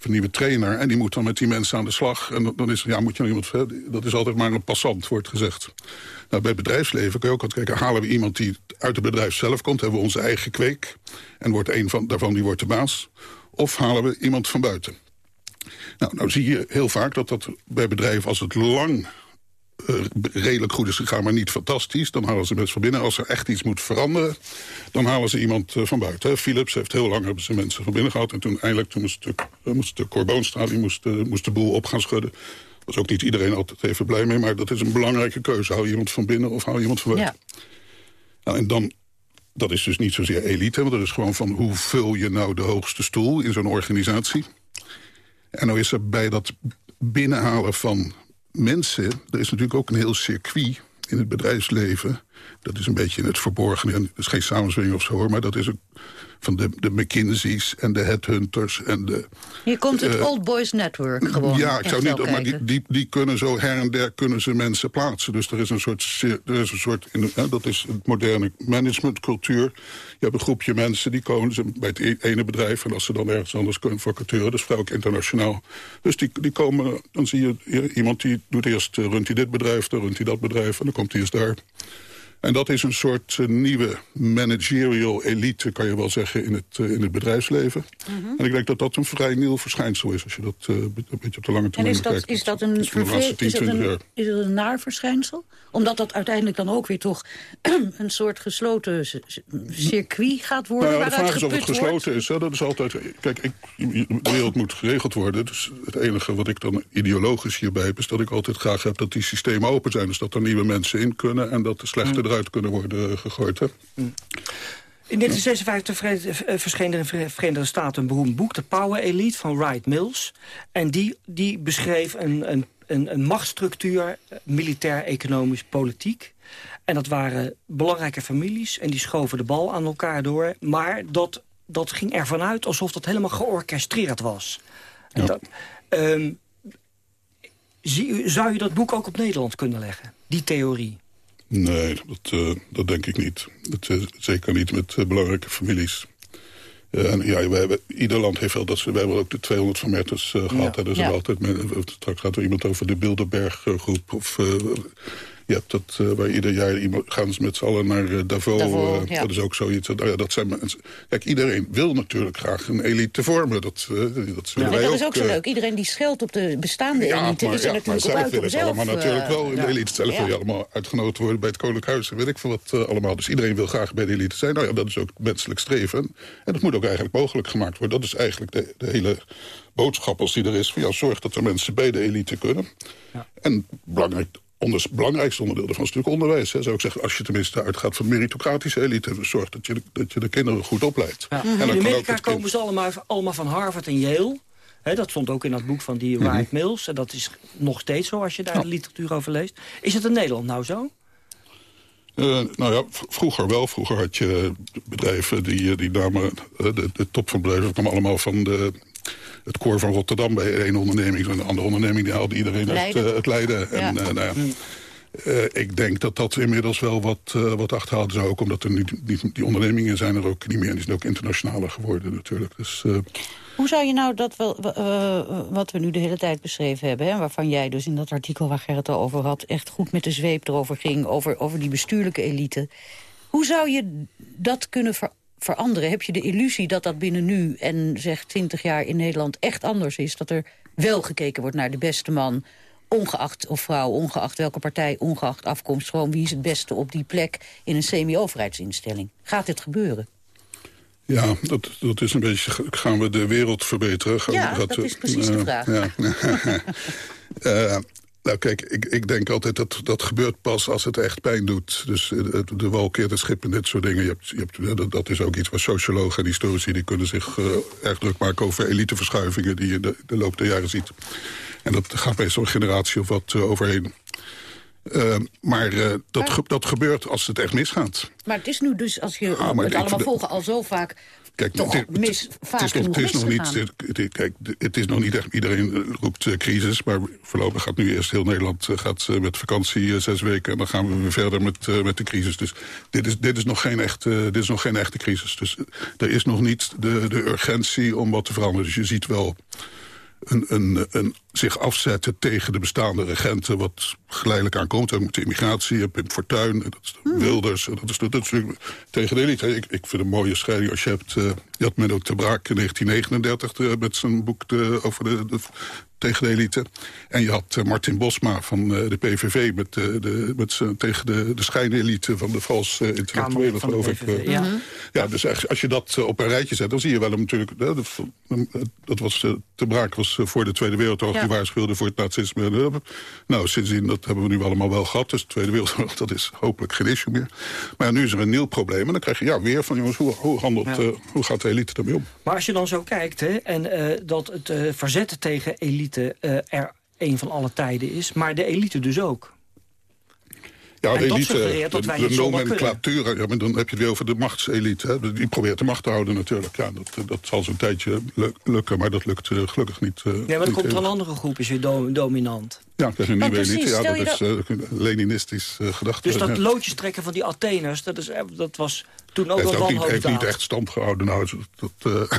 Een nieuwe trainer. En die moet dan met die mensen aan de slag. En dan is ja, moet je iemand Dat is altijd maar een passant, wordt gezegd. Nou, bij bedrijfsleven kun je ook altijd kijken... halen we iemand die uit het bedrijf zelf komt... hebben we onze eigen kweek. En wordt een van, daarvan die wordt de baas. Of halen we iemand van buiten. Nou, nou zie je heel vaak dat dat bij bedrijven als het lang redelijk goed is gegaan, maar niet fantastisch. Dan halen ze mensen van binnen. Als er echt iets moet veranderen, dan halen ze iemand uh, van buiten. Philips heeft heel lang hebben ze mensen van binnen gehad. En toen eindelijk toen moest, de, moest de moest, moest de boel op gaan schudden. was ook niet iedereen altijd even blij mee, maar dat is een belangrijke keuze. Hou je iemand van binnen of hou je iemand van buiten? Ja. Nou, en dan, dat is dus niet zozeer elite, want dat is gewoon van hoe vul je nou de hoogste stoel in zo'n organisatie. En nou is er bij dat binnenhalen van mensen, er is natuurlijk ook een heel circuit in het bedrijfsleven. Dat is een beetje in het verborgen. En is geen samenzwering of zo hoor, maar dat is ook van de, de McKinsey's en de headhunters. En de, Hier komt het uh, Old Boys Network gewoon. Ja, ik zou niet, maar die, die, die kunnen zo her en der kunnen ze mensen plaatsen. Dus er is een soort, er is een soort hè, dat is het moderne managementcultuur. Je hebt een groepje mensen die komen bij het e-, ene bedrijf... en als ze dan ergens anders kunnen vacature, dus vrij ook internationaal. Dus die, die komen, dan zie je iemand die doet eerst, uh, runt hij dit bedrijf, dan runt hij dat bedrijf... en dan komt hij eens daar. En dat is een soort uh, nieuwe managerial elite, kan je wel zeggen, in het, uh, in het bedrijfsleven. Mm -hmm. En ik denk dat dat een vrij nieuw verschijnsel is, als je dat uh, een beetje op de lange termijn kijkt. En is dat, is dat een, is, 10, is, dat een, is dat een naar verschijnsel? Omdat dat uiteindelijk dan ook weer toch een soort gesloten circuit gaat worden? Nou ja, de vraag is of het gesloten is. Hè, dat is altijd, kijk, ik, de wereld moet geregeld worden. Dus het enige wat ik dan ideologisch hierbij heb... is dat ik altijd graag heb dat die systemen open zijn. Dus dat er nieuwe mensen in kunnen en dat de slechte mm eruit kunnen worden gegooid. Hè? In 1956 verscheen er in de Verenigde Staten een beroemd boek... de Power Elite van Wright Mills. En die, die beschreef een, een, een, een machtsstructuur, militair, economisch, politiek. En dat waren belangrijke families en die schoven de bal aan elkaar door. Maar dat, dat ging ervan uit alsof dat helemaal georchestreerd was. Ja. Dat, um, zie, zou je dat boek ook op Nederland kunnen leggen, die theorie? Nee, dat, uh, dat denk ik niet. Dat, uh, zeker niet met uh, belangrijke families. en ja, wij hebben, ieder land heeft wel dat ze... We hebben ook de 200 van Mertens gehad. Ja. Dus ja. altijd, straks gaat er iemand over de Bilderberg-groep... of je hebt dat uh, waar ieder jaar iemand, gaan ze met z'n allen naar uh, Davos. Davos uh, ja. Dat is ook zoiets. Nou ja, dat zijn mensen. Kijk, iedereen wil natuurlijk graag een elite vormen. Dat, dat ja. wij dat ook, is ook zo leuk. Iedereen die scheldt op de bestaande ja, elite maar, is er ja, natuurlijk maar zelf willen ze allemaal natuurlijk wel in de elite. Zelf wil je allemaal uitgenodigd worden bij het Koninklijk Huis. En weet ik veel wat allemaal. Dus iedereen wil graag bij de elite zijn. Nou ja, dat is ook menselijk streven. En dat moet ook eigenlijk mogelijk gemaakt worden. Dat is eigenlijk de, de hele boodschap als die er is. Ja, zorg dat er mensen bij de elite kunnen. Ja. En belangrijk, onder, het belangrijkste onderdeel daarvan is natuurlijk onderwijs. Hè. Zou ik zeggen, als je tenminste uitgaat van meritocratische elite... zorg dat je, de, dat je de kinderen goed opleidt. Ja. En in Amerika komen ze allemaal, allemaal van Harvard en Yale... He, dat stond ook in dat boek van die Wright mm -hmm. Mills. En dat is nog steeds zo als je daar de literatuur over leest. Is het in Nederland nou zo? Uh, nou ja, vroeger wel. Vroeger had je bedrijven die, die namen... De, de top van bedrijven kwam allemaal van de het koor van Rotterdam bij één onderneming. En de andere onderneming die haalde iedereen uit uh, het Leiden. En, ja. nou ja, uh, ik denk dat dat inmiddels wel wat, uh, wat achterhaald is. Ook omdat er niet, die, die ondernemingen zijn er ook niet meer. En die zijn ook internationaler geworden natuurlijk. Dus, uh... Hoe zou je nou dat wel, wat we nu de hele tijd beschreven hebben... Hè, waarvan jij dus in dat artikel waar Gerrit al over had... echt goed met de zweep erover ging, over, over die bestuurlijke elite... hoe zou je dat kunnen veranderen? Veranderen? Heb je de illusie dat dat binnen nu en zeg 20 jaar in Nederland echt anders is? Dat er wel gekeken wordt naar de beste man ongeacht of vrouw, ongeacht welke partij, ongeacht afkomst... gewoon wie is het beste op die plek in een semi-overheidsinstelling. Gaat dit gebeuren? Ja, dat, dat is een beetje... Gaan we de wereld verbeteren? Gaan Ja, we dat is precies eh, de vraag. Ja. Eh, nou kijk, ik, ik denk altijd dat dat gebeurt pas als het echt pijn doet. Dus eh, de, de wal keert het schip en dit soort dingen. Je hebt, je hebt, dat, dat is ook iets waar sociologen en historici... die kunnen zich eh, erg druk maken over eliteverschuivingen... die je de, de loop der jaren ziet. En dat gaat meestal een generatie of wat eh, overheen. Maar dat, ge- dat gebeurt als het echt misgaat. Maar het is nu dus, als je Ah, het allemaal volgen, al zo vaak Kijk, toch het, mis, het is nog, het is nog niet. Het, kijk, het is nog niet echt. Iedereen eh, roept eh, crisis, maar voorlopig gaat nu eerst heel Nederland eh, gaat, met vakantie zes weken en dan gaan we weer verder met, met de crisis. Dus dit is, dit is nog geen echte, dit is nog geen echte crisis. Dus er is nog niet de, de urgentie om wat te veranderen. Dus je ziet wel een, een, een, zich afzetten tegen de bestaande regenten... wat geleidelijk aankomt. En met de immigratie, en Pim Fortuyn, en dat is de Wilders... En dat is, dat is natuurlijk tegen de elite. Ik, ik vind een mooie scheiding als je hebt... eh je had Menno te Braak in 1939 eh, met zijn boek de, over de, de, tegen de elite. En je had eh, Martin Bosma van eh, de PVV met, de, de, met tegen de, de schijnelite van de vals eh, intellectuelen, geloof ik. PVV, eh. ja. Ja, dus echt, als je dat eh, op een rijtje zet, dan zie je wel hem natuurlijk... eh, dat, dat was, eh, te Braak was eh, voor de Tweede Wereldoorlog, Ja. die waarschuwde voor het nazisme. En, eh, Nou, sindsdien, dat hebben we nu allemaal wel gehad. Dus de Tweede Wereldoorlog, dat is hopelijk geen issue meer. Maar ja, nu is er een nieuw probleem. En dan krijg je ja, weer van, jongens, hoe, hoe, handelt, Ja. eh, hoe gaat de elite daarmee om? Maar als je dan zo kijkt, hè, en eh, dat het eh, verzet tegen elite eh, er een van alle tijden is... maar de elite dus ook. Ja, de dat elite, suggereert dat de, wij de ja, maar dan heb je het weer over de machtselite. Hè. Die probeert de macht te houden natuurlijk. Ja, dat, dat zal zo'n tijdje luk- lukken, maar dat lukt eh, gelukkig niet. eh, Ja, maar er komt er een andere groep, is weer do- dominant. Ja, dat is een nieuwe elite. Ja, dat is eh, Leninistisch eh, gedachte. Dus dat ja. loodjes trekken van die Atheners, dat, is, eh, dat was toen ook ook niet, heeft wanhoopdaad. niet echt stand gehouden. Nou, dat, dat, eh,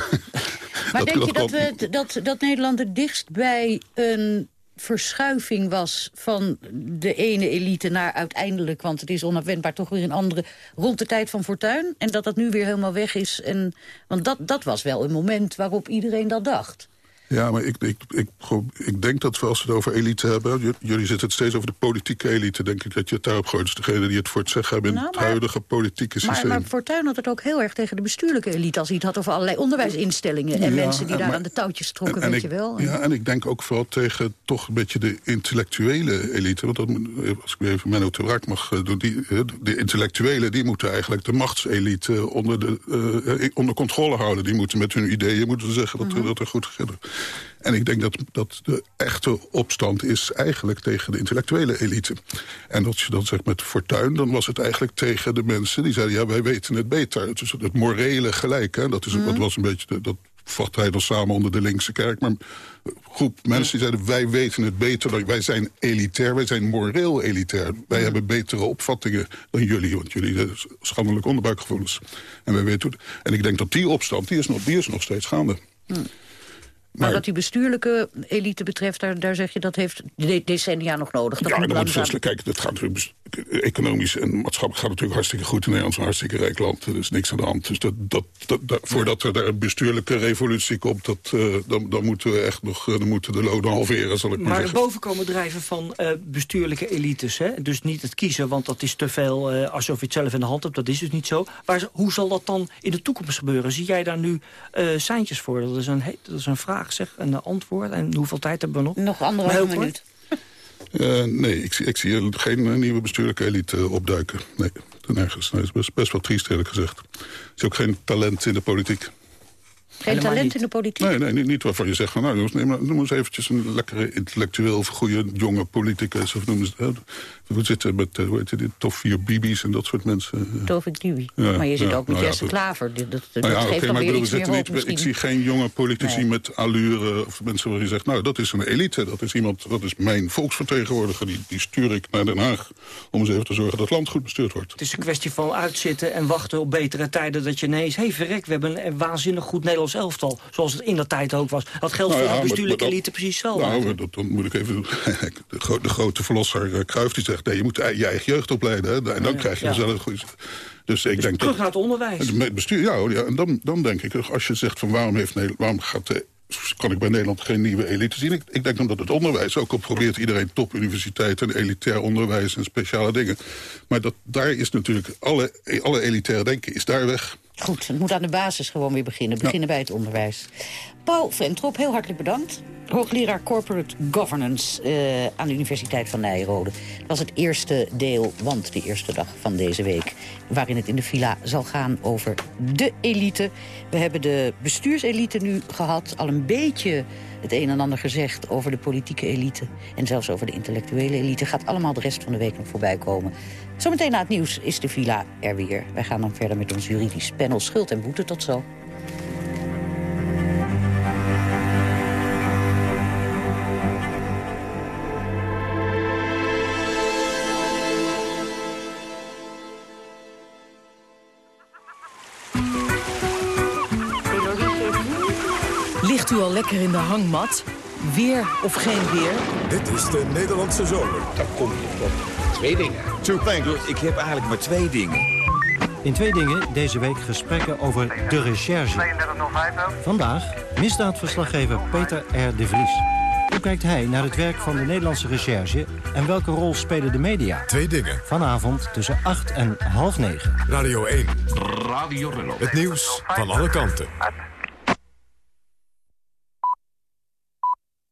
Maar dat- denk je dat, we, dat, dat Nederland het dichtst bij een verschuiving was van de ene elite naar uiteindelijk, want het is onafwendbaar toch weer een andere, rond de tijd van Fortuin? En dat dat nu weer helemaal weg is? En, want dat, dat was wel een moment waarop iedereen dat dacht. Ja, maar ik, ik, ik, ik denk dat we als we het over elite hebben... jullie zitten het steeds over de politieke elite. Denk ik dat je het daarop gooit. Dus degene die het voor het zeggen hebben... in Nou, het maar- huidige politieke Maar, systeem. maar Fortuyn had het ook heel erg tegen de bestuurlijke elite... als hij het had over allerlei onderwijsinstellingen... en Ja, mensen die en daar maar- aan de touwtjes trokken, En- en weet ik- je wel. Ja, en ik denk ook vooral tegen toch een beetje de intellectuele elite. Want dat, als ik weer even Menno te Braak mag eh, doen... Die, eh, de intellectuelen die moeten eigenlijk de machtselite onder, de, eh, onder controle houden. Die moeten met hun ideeën moeten zeggen dat, er- dat er goed gaat. En ik denk dat, dat de echte opstand is eigenlijk tegen de intellectuele elite. En als je dan zegt met Fortuyn, dan was het eigenlijk tegen de mensen... die zeiden, ja, wij weten het beter. Het is het morele gelijk, hè. Dat, is, dat was een beetje... De, dat vat hij dan samen onder de linkse kerk. Maar groep mensen die zeiden, wij weten het beter. Wij zijn elitair, wij zijn moreel elitair. Wij hebben betere opvattingen dan jullie. Want jullie hebben schandelijk onderbuikgevoelens. En, wij weten, en ik denk dat die opstand, die is nog, die is nog steeds gaande. Maar wat die bestuurlijke elite betreft, daar, daar zeg je... dat heeft de- decennia nog nodig. Dat Ja, moet langzaam- kijk, dat gaat natuurlijk economisch en maatschappelijk gaat natuurlijk hartstikke goed in Nederland. Een hartstikke rijk land, er is niks aan de hand. Dus dat, dat, dat, dat- voordat er daar een bestuurlijke revolutie komt, dat, eh, dan, dan moeten we echt nog, eh, dan moeten de lonen halveren, zal ik maar, Maar zeggen. boven komen drijven van eh, bestuurlijke elites. Hè? Dus niet het kiezen, want dat is te veel eh, alsof je het zelf in de hand hebt. Dat is dus niet zo. Maar hoe zal dat dan in de toekomst gebeuren? Zie jij daar nu eh seintjes voor? Dat is, een, dat is een vraag, zeg, een eh, antwoord. En hoeveel tijd hebben we nog? Nog kort. minuut. Eh, nee, ik, zie- ik zie geen eh, nieuwe bestuurlijke elite opduiken. Nee, nergens. Nee, is best, best wel triest eerlijk gezegd. Er is ook geen talent in de politiek. Geen talent in de politiek. Nee, nee niet, niet waarvan je zegt van nou jongens, neem maar, noem eens eventjes een lekkere intellectueel of goede jonge politicus. Of noem eens. We zitten met, eh, hoe heet het, tof vier Bibi's en dat soort mensen. Tovik Dibi. Ja, maar je zit ja, ook met nou Jesse. Klaver. Dat, dat, dat Nou geeft maar ik bedoel, we hoop ik zie geen jonge politici Nee. met allure of mensen waar je zegt, nou dat is een elite, dat is iemand, dat is mijn volksvertegenwoordiger, die, die stuur ik naar Den Haag om eens even te zorgen dat het land goed bestuurd wordt. Het is een kwestie van uitzitten en wachten op betere tijden... dat je ineens, hé hey, verrek, we hebben een waanzinnig goed Nederlands elftal. Zoals het in dat tijd ook was. Dat geldt Nou voor ja, de bestuurlijke maar dat- elite precies zo. Nou, dat, dan moet ik even... De, gro- de grote verlosser uh, Cruijff die zegt... nee, je moet je eigen jeugd opleiden. Hè, en dan Ja, krijg je zelf een goede... Dus ik denk Terug dat... naar het onderwijs. Het bestuur, ja, ja, en dan, dan denk ik, als je zegt van waarom, heeft Nederland, waarom gaat de kan ik bij Nederland geen nieuwe elite zien. Ik, ik denk dan dat het onderwijs, ook al probeert iedereen topuniversiteit... en elitair onderwijs en speciale dingen. Maar dat, daar is natuurlijk, alle, alle elitair denken is daar weg. Goed, het moet aan de basis gewoon weer beginnen. Beginnen bij het onderwijs. Paul Ventrop, heel hartelijk bedankt. Hoogleraar Corporate Governance uh, aan de Universiteit van Nijrode. Dat was het eerste deel, want de eerste dag van deze week... waarin het in de villa zal gaan over de elite. We hebben de bestuurselite nu gehad, al een beetje het een en ander gezegd over de politieke elite... en zelfs over de intellectuele elite. Gaat allemaal de rest van de week nog voorbij komen. Zometeen na het nieuws is de villa er weer. Wij gaan dan verder met ons juridisch panel Schuld en Boete. Tot zo. Lekker in de hangmat? Weer of geen weer? Dit is de Nederlandse zomer. Dan kom je tot twee dingen. Two things. Ik heb eigenlijk maar twee dingen. In twee dingen deze week gesprekken over de recherche. Vandaag misdaadverslaggever Peter R. de Vries. Hoe kijkt hij naar het werk van de Nederlandse recherche... en welke rol spelen de media? Twee dingen. Vanavond tussen 8 en half negen. Radio 1. Radio Renault. Het nieuws van alle kanten.